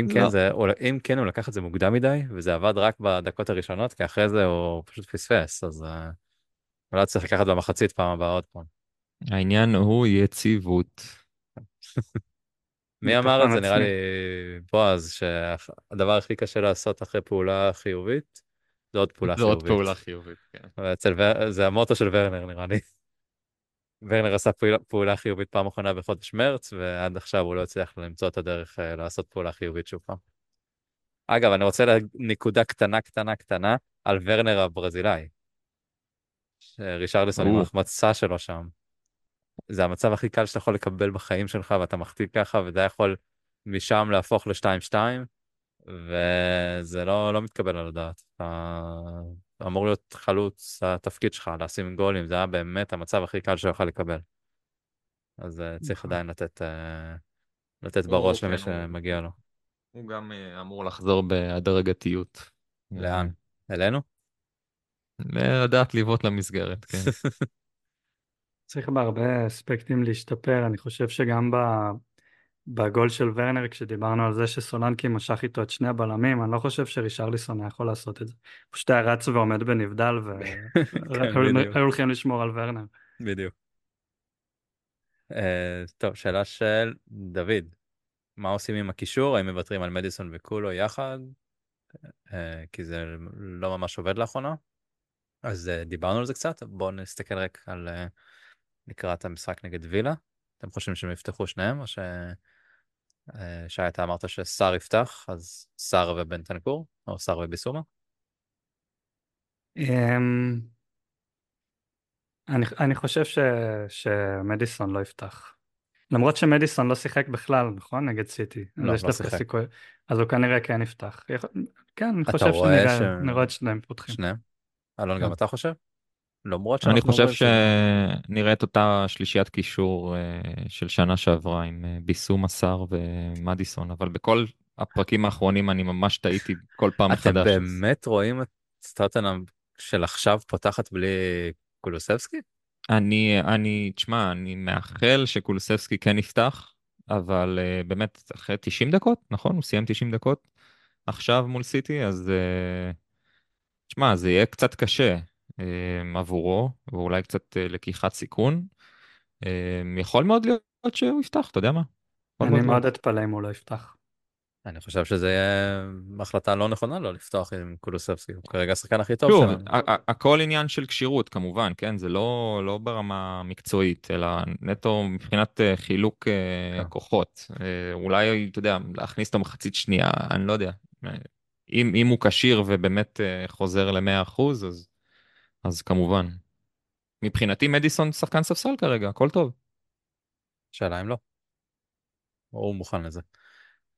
אם כן, לא. זה, או, אם כן, הוא לקח את זה מוקדם מדי, וזה עבד רק בדקות הראשונות, כי אחרי זה הוא פשוט פספס, אז אה, אולי צריך לקחת במחצית פעם הבאה עוד פעם. העניין הוא יציבות. מי אמר את זה? נראה לי. בועז, שהדבר הכי קשה לעשות אחרי פעולה חיובית, זה עוד פעולה זו עוד חיובית. פעולה חיובית, כן. זה המוטו של ורנר נראה לי. ורנר עשה פעולה, פעולה חיובית פעם אחרונה בחודש מרץ, ועד עכשיו הוא לא הצליח למצוא את הדרך אה, לעשות פעולה חיובית שוב פעם. אגב, אני רוצה לה- נקודה קטנה קטנה קטנה על ורנר הברזילאי. שרישרליסון עם. ההחמצה שלו שם. זה המצב הכי קל שאתה יכול לקבל בחיים שלך, ואתה מחטיא ככה, וזה יכול משם להפוך ל-2-2, וזה לא, לא מתקבל על הדעת. אמור להיות חלוץ, התפקיד שלך, לשים גולים, זה היה באמת המצב הכי קל שהוא יכול לקבל. אז אה, צריך נכון. עדיין לתת, אה, לתת בראש כן, למי הוא- שמגיע לו. הוא גם אה, אמור לחזור בהדרגתיות. לאן? אלינו? לדעת לבעוט למסגרת, כן. צריך בהרבה אספקטים להשתפר, אני חושב שגם ב... בגול של ורנר כשדיברנו על זה שסולנקי משך איתו את שני הבלמים, אני לא חושב שרישרליסון היה יכול לעשות את זה. פשוט היה רץ ועומד בנבדל כן. והיו הולכים לשמור על ורנר. בדיוק. אה, טוב, שאלה של דוד. מה עושים עם הקישור? האם מוותרים על מדיסון וקולו יחד? אה, כי זה לא ממש עובד לאחרונה. אז אה, דיברנו על זה קצת, בואו נסתכל רק על לקראת המשחק נגד וילה. אתם חושבים שהם יפתחו שניהם, או אה, שי, אתה אמרת שסער יפתח, אז סער ובנטנקור, או סער וביסומה? אמ, אני, אני חושב ש, שמדיסון לא יפתח. למרות שמדיסון לא שיחק בכלל, נכון? נגד סיטי. לא, אז לא שיחק. סיכוי. אז הוא כנראה כן יפתח. כן, אני חושב שנראה ש- את שניהם פותחים. שניהם? אלון, גם כן. אתה חושב? למרות אני שאנחנו חושב שנראה את אותה שלישיית קישור אה, של שנה שעברה עם אה, ביסום השר ומדיסון, אבל בכל הפרקים האחרונים אני ממש טעיתי כל פעם אתם מחדש. אז באמת רואים את סטוטנאם של עכשיו פותחת בלי קולוסבסקי? אני, אני, תשמע, אני מאחל שקולוסבסקי כן יפתח, אבל uh, באמת אחרי 90 דקות, נכון? הוא סיים 90 דקות עכשיו מול סיטי, אז uh, תשמע, זה יהיה קצת קשה עבורו, ואולי קצת uh, לקיחת סיכון. Uh, יכול מאוד להיות שהוא יפתח, אתה יודע מה? אני מאוד. אתפלא אם הוא לא יפתח. אני חושב שזה יהיה החלטה לא נכונה לא לפתוח עם קולוסבסקי, הוא כרגע השחקן הכי טוב שלנו. הכל עניין של כשירות כמובן, כן? זה לא, לא ברמה מקצועית, אלא נטו מבחינת אה, חילוק אה, כן. כוחות. אה, אולי, אתה יודע, להכניס אותו מחצית שנייה, אני לא יודע. אה, אם, אם הוא כשיר ובאמת אה, חוזר ל-100%, אז, אז כמובן. מבחינתי מדיסון שחקן ספסל כרגע, הכל טוב. שאלה אם לא. הוא מוכן לזה.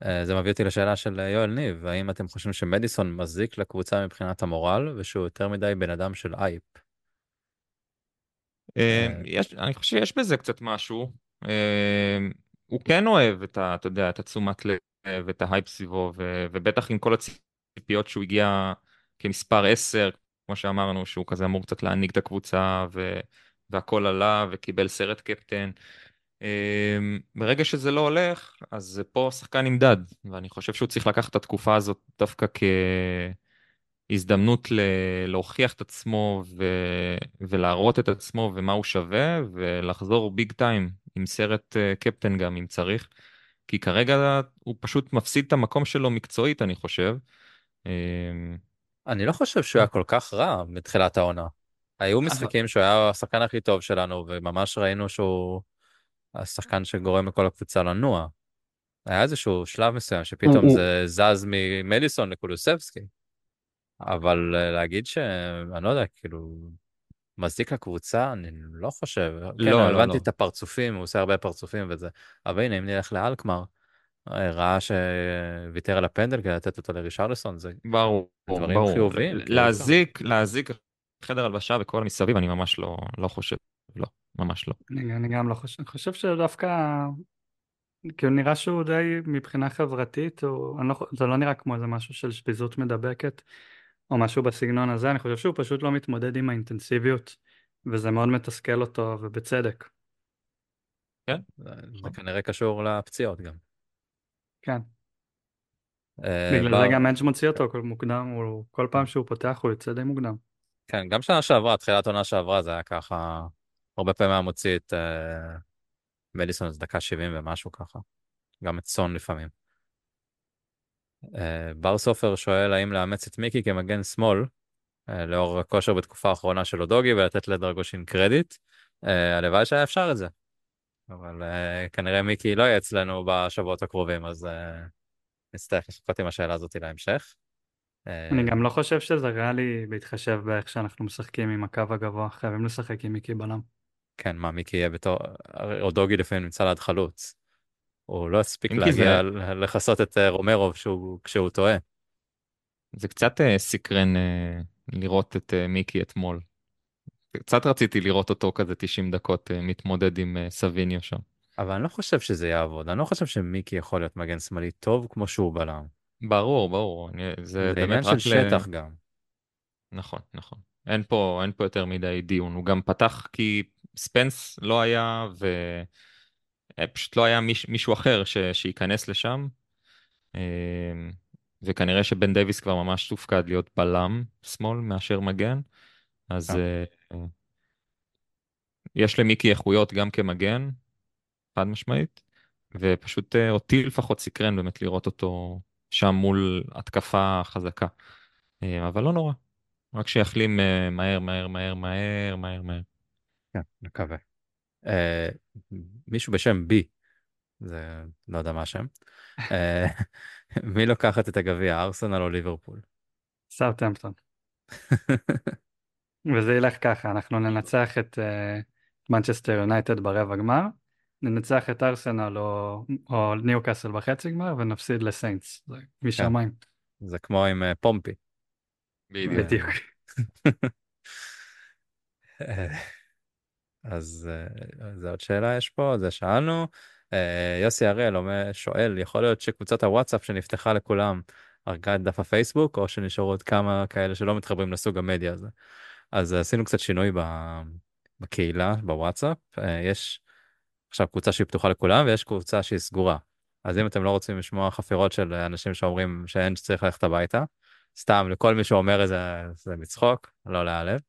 אה, זה מביא אותי לשאלה של אה, יואל ניב, האם אתם חושבים שמדיסון מזיק לקבוצה מבחינת המורל, ושהוא יותר מדי בן אדם של הייפ? אה. יש, אני חושב שיש בזה קצת משהו. הוא כן אוהב את ה... אתה יודע, את התשומת לב ואת ההייפ סביבו, ובטח עם כל הציפיות שהוא הגיע כמספר 10, כמו שאמרנו, שהוא כזה אמור קצת להנהיג את הקבוצה, ו, והכל עלה, וקיבל סרט קפטן. אה, ברגע שזה לא הולך, אז פה שחקן נמדד, ואני חושב שהוא צריך לקחת את התקופה הזאת דווקא כ... הזדמנות ל- להוכיח את עצמו ו- ולהראות את עצמו ומה הוא שווה ולחזור ביג טיים עם סרט אה, קפטן גם אם צריך. כי כרגע הוא פשוט מפסיד את המקום שלו מקצועית אני חושב. אה, אני לא חושב שהוא היה כל כך רע מתחילת העונה. היו משחקים שהוא היה השחקן הכי טוב שלנו, וממש ראינו שהוא השחקן שגורם לכל הקבוצה לנוע. היה איזשהו שלב מסוים שפתאום זה זז ממדיסון לקולוסבסקי. אבל אה, להגיד ש... אני לא יודע, כאילו, מזיק לקבוצה, אני לא חושב. כן, לא, לא, הבנתי לא. את הפרצופים, הוא עושה הרבה פרצופים וזה. אבל הנה, אם נלך לאלקמר, אה, ראה שוויתר על הפנדל כדי לתת אותו לרישרלסון, זה ברור, דברים ברור. חיוביים, כאילו. להזיק, להזיק חדר הלבשה וכל מסביב אני ממש לא, לא חושב, לא, ממש לא. אני, אני גם לא חושב, אני חושב שדווקא, כאילו נראה שהוא די מבחינה חברתית, הוא, אני לא, זה לא נראה כמו איזה משהו של שפיזות מדבקת, או משהו בסגנון הזה, אני חושב שהוא פשוט לא מתמודד עם האינטנסיביות, וזה מאוד מתסכל אותו, ובצדק. כן? זה זה כנראה קשור לפציעות גם. כן. אה, בגלל בר- זה גם אנג' מוציא אותו כל מוקדם, הוא, כל פעם שהוא פותח הוא יוצא די מוקדם. כן, גם שנה שעברה, תחילת עונה שעברה, זה היה ככה, הרבה פעמים היה מוציא את אה, מדיסון איזה דקה 70 ומשהו ככה. גם את סון לפעמים. אה, בר סופר שואל האם לאמץ את מיקי כמגן שמאל, אה, לאור הכושר בתקופה האחרונה של אודוגי, ולתת לדרגושין קרדיט. אה, הלוואי שהיה אפשר את זה. אבל אה, כנראה מיקי לא יהיה אצלנו בשבועות הקרובים, אז אה, נצטרך לחכות עם השאלה הזאת להמשך. אה, אני גם לא חושב שזה ריאלי בהתחשב באיך שאנחנו משחקים עם הקו הגבוה, חייבים לשחק עם מיקי בלם. כן, מה, מיקי יהיה בתור... אודוגי לפעמים נמצא ליד חלוץ. הוא לא כי להגיע זה- לכסות את רומרוב שהוא- כשהוא טועה. זה קצת סקרן לראות את מיקי אתמול. קצת רציתי לראות אותו כזה 90 דקות אה, מתמודד עם אה, סביניו שם. אבל אני לא חושב שזה יעבוד. אני לא חושב שמיקי יכול להיות מגן שמאלי טוב כמו שהוא בלם. ברור, ברור, אני, זה זה באמת עניין רק של ל... שטח גם. נכון, נכון. אין פה, אין פה יותר מדי דיון. הוא גם פתח כי ספנס לא היה, ופשוט לא היה מיש, מישהו אחר ש, שייכנס לשם. אה, וכנראה שבן דייוויס כבר ממש תופקד להיות בלם שמאל מאשר מגן. אז. אה, אה, יש למיקי איכויות גם כמגן, חד משמעית, ופשוט אה, אותי לפחות סקרן באמת לראות אותו שם מול התקפה חזקה. אה, אבל לא נורא, רק שיחלים אה, מהר, מהר, מהר, מהר, מהר, מהר. כן, מקווה. אה, מישהו בשם בי זה לא יודע מה השם. אה, מי לוקחת את הגביע, ארסנל או ליברפול? סאוטהמפטון. וזה ילך ככה, אנחנו ננצח את מנצ'סטר אה, יונייטד ברבע גמר, ננצח את ארסנל או, או ניוקאסל בחצי גמר ונפסיד לסיינטס, זה משמיים. כן. זה כמו עם אה, פומפי. בדיוק. בדיוק. אז זו עוד שאלה יש פה, זה שאלנו. יוסי הראל שואל, יכול להיות שקבוצת הוואטסאפ שנפתחה לכולם הרגה את דף הפייסבוק, או שנשארו עוד כמה כאלה שלא מתחברים לסוג המדיה הזה. אז עשינו קצת שינוי בקהילה, בוואטסאפ. יש עכשיו קבוצה שהיא פתוחה לכולם, ויש קבוצה שהיא סגורה. אז אם אתם לא רוצים לשמוע חפירות של אנשים שאומרים שאין שצריך ללכת הביתה, סתם לכל מי שאומר את זה, זה מצחוק, לא להיעלב.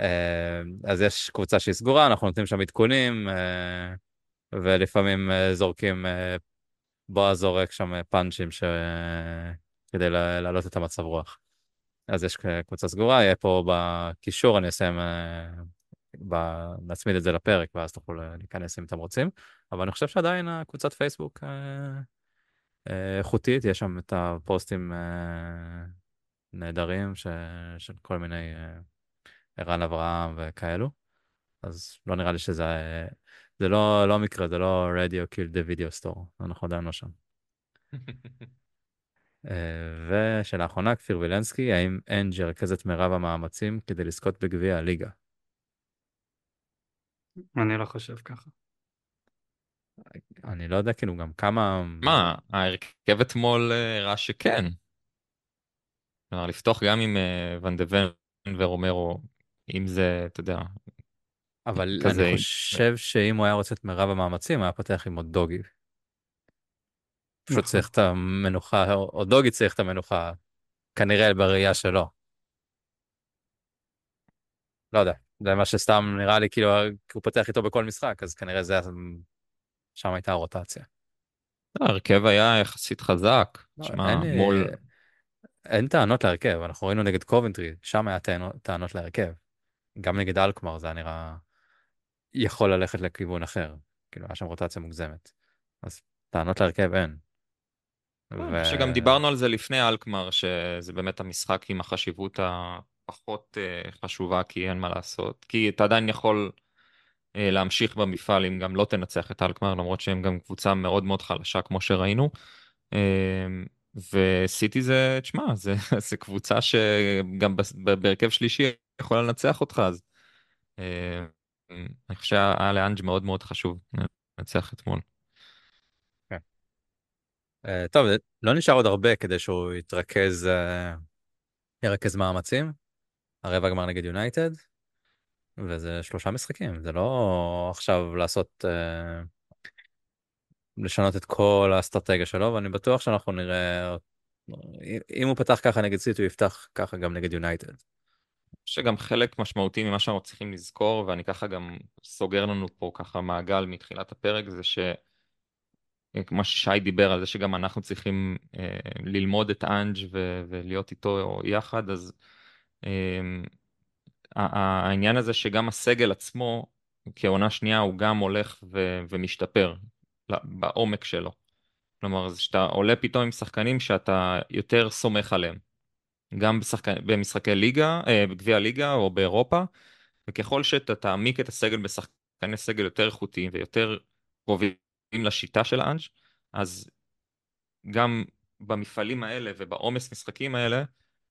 אה, אז יש קבוצה שהיא סגורה, אנחנו נותנים שם עדכונים, אה, ולפעמים אה, זורקים, בועז זורק שם פאנצ'ים ש... כדי להעלות את המצב רוח. אז יש קבוצה סגורה, יהיה פה בקישור, אני אסיים, ב... נצמיד את זה לפרק, ואז תוכלו להיכנס אם אתם רוצים. אבל אני חושב שעדיין הקבוצת פייסבוק איכותית, יש שם את הפוסטים נהדרים. של כל מיני ערן אברהם וכאלו. אז לא נראה לי שזה, זה לא, לא מקרה, זה לא radio killed the video star, אנחנו עדיין לא שם. אה, ושאלה אחרונה, כפיר וילנסקי, האם אנג' ירכז את מירב המאמצים כדי לזכות בגביע הליגה? אני לא חושב ככה. אני לא יודע כאילו גם כמה... מה, ההרכב אתמול אה, הראה שכן. כלומר, לפתוח גם עם אה, ון ורומרו אם זה, אתה יודע... אבל כזה... אני חושב שאם הוא היה רוצה את מירב המאמצים, היה פותח עם עוד דוגי. פשוט נכון. צריך את המנוחה, או דוגי צריך את המנוחה, כנראה בראייה שלו. לא יודע, זה מה שסתם נראה לי, כאילו, הוא פותח איתו בכל משחק, אז כנראה זה, שם הייתה הרוטציה. ההרכב היה יחסית חזק. לא, שמע, מול... אין טענות להרכב, אנחנו ראינו נגד קובנטרי, שם היה טענות להרכב. גם נגד אלקמר זה היה נראה יכול ללכת לכיוון אחר. כאילו, היה שם רוטציה מוגזמת. אז טענות להרכב אין. אה, ו... שגם דיברנו על זה לפני אלקמר, שזה באמת המשחק עם החשיבות הפחות uh, חשובה, כי אין מה לעשות. כי אתה עדיין יכול uh, להמשיך במפעל אם גם לא תנצח את אלקמר, למרות שהם גם קבוצה מאוד מאוד חלשה, כמו שראינו. וסיטי זה, תשמע, זה, זה קבוצה שגם בהרכב שלישי יכולה לנצח אותך, אז אה, אני חושב שהיה לאנג' מאוד מאוד חשוב לנצח אתמול. אה, טוב, לא נשאר עוד הרבה כדי שהוא יתרכז, אה, ירכז מאמצים. הרבע גמר נגד יונייטד, וזה שלושה משחקים, זה לא עכשיו לעשות, לשנות את כל האסטרטגיה שלו, ואני בטוח שאנחנו נראה, אם הוא פתח ככה נגד סיטי, הוא יפתח ככה גם נגד יונייטד. שגם חלק משמעותי ממה שאנחנו צריכים לזכור, ואני ככה גם סוגר לנו פה ככה מעגל מתחילת הפרק, זה ש... מה ששי דיבר על זה שגם אנחנו צריכים אה, ללמוד את אנג' ו- ולהיות איתו יחד, אז אה, העניין הזה שגם הסגל עצמו כעונה שנייה הוא גם הולך ו- ומשתפר בעומק שלו. כלומר, זה שאתה עולה פתאום עם שחקנים שאתה יותר סומך עליהם. גם בשחק... במשחקי ליגה, אה, בגביע ליגה או באירופה, וככל שאתה תעמיק את הסגל בשחקני סגל יותר איכותיים ויותר קרובים לשיטה של האנג', אז גם במפעלים האלה ובעומס משחקים האלה,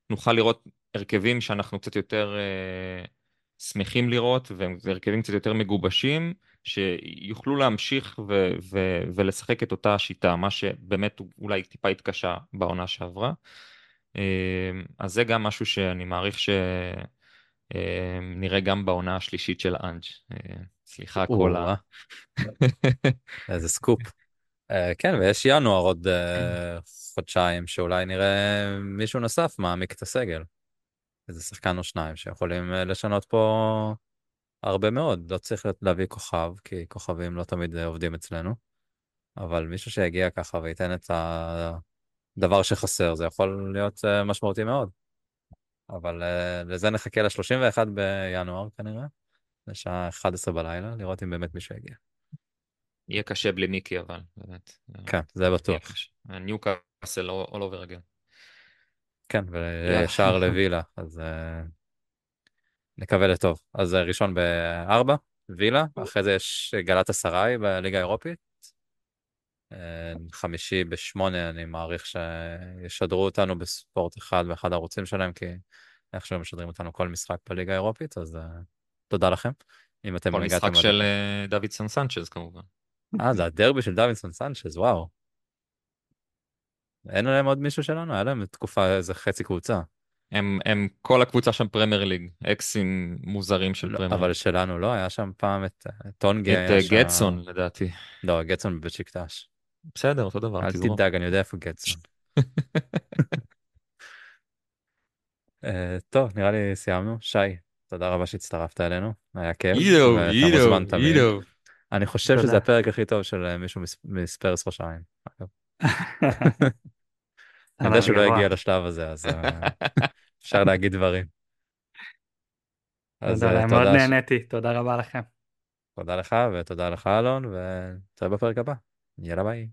נוכל לראות הרכבים שאנחנו קצת יותר אה, שמחים לראות, והרכבים קצת יותר מגובשים, שיוכלו להמשיך ו- ו- ולשחק את אותה השיטה, מה שבאמת אולי טיפה התקשה בעונה שעברה. אמ, אז זה גם משהו שאני מעריך שנראה אמ, גם בעונה השלישית של האנג'. אה, סליחה כל ה... איזה סקופ. אה, כן, ויש ינואר עוד אה, חודשיים, שאולי נראה מישהו נוסף מעמיק את הסגל. איזה שחקן או שניים שיכולים לשנות פה הרבה מאוד. לא צריך להביא כוכב, כי כוכבים לא תמיד עובדים אצלנו. אבל מישהו שיגיע ככה וייתן את ה... דבר שחסר, זה יכול להיות משמעותי מאוד. אבל uh, לזה נחכה ל-31 בינואר כנראה, לשעה 11 בלילה, לראות אם באמת מישהו יגיע. יהיה קשה בלי מיקי, אבל באמת. כן, זה בטוח. ניו קאסל all over again. כן, וישר לווילה, אז uh, נקווה לטוב. אז ראשון בארבע, וילה, אחרי זה יש גלת אסריי בליגה האירופית. חמישי בשמונה, אני מעריך שישדרו אותנו בספורט אחד באחד הערוצים שלהם, כי איכשהו משדרים אותנו כל משחק בליגה האירופית, אז תודה לכם. אם אתם כל משחק של אה, דוידסון סנצ'ז כמובן. אה, זה הדרבי של דוידסון סנצ'ז, וואו. אין להם עוד מישהו שלנו? היה להם תקופה איזה חצי קבוצה. הם, הם כל הקבוצה שם פרמייר ליג, אקסים מוזרים של לא, פרמייר. אבל שלנו לא, היה שם פעם את טונגי. את אה, גדסון לדעתי. לא, גדסון בבשיקטש. בסדר, אותו דבר. אל תדאג, אני יודע איפה גדסון. uh, טוב, נראה לי סיימנו. שי, תודה רבה שהצטרפת אלינו, היה כיף. אידו, אידו, אידו. אני חושב שזה הפרק הכי טוב של מישהו מספרס ראש העין. אני יודע שהוא לא הגיע לשלב הזה, אז אפשר להגיד דברים. אז תודה, מאוד נהניתי, תודה רבה לכם. תודה לך ותודה לך אלון, ונתראה בפרק הבא. יאללה ביי.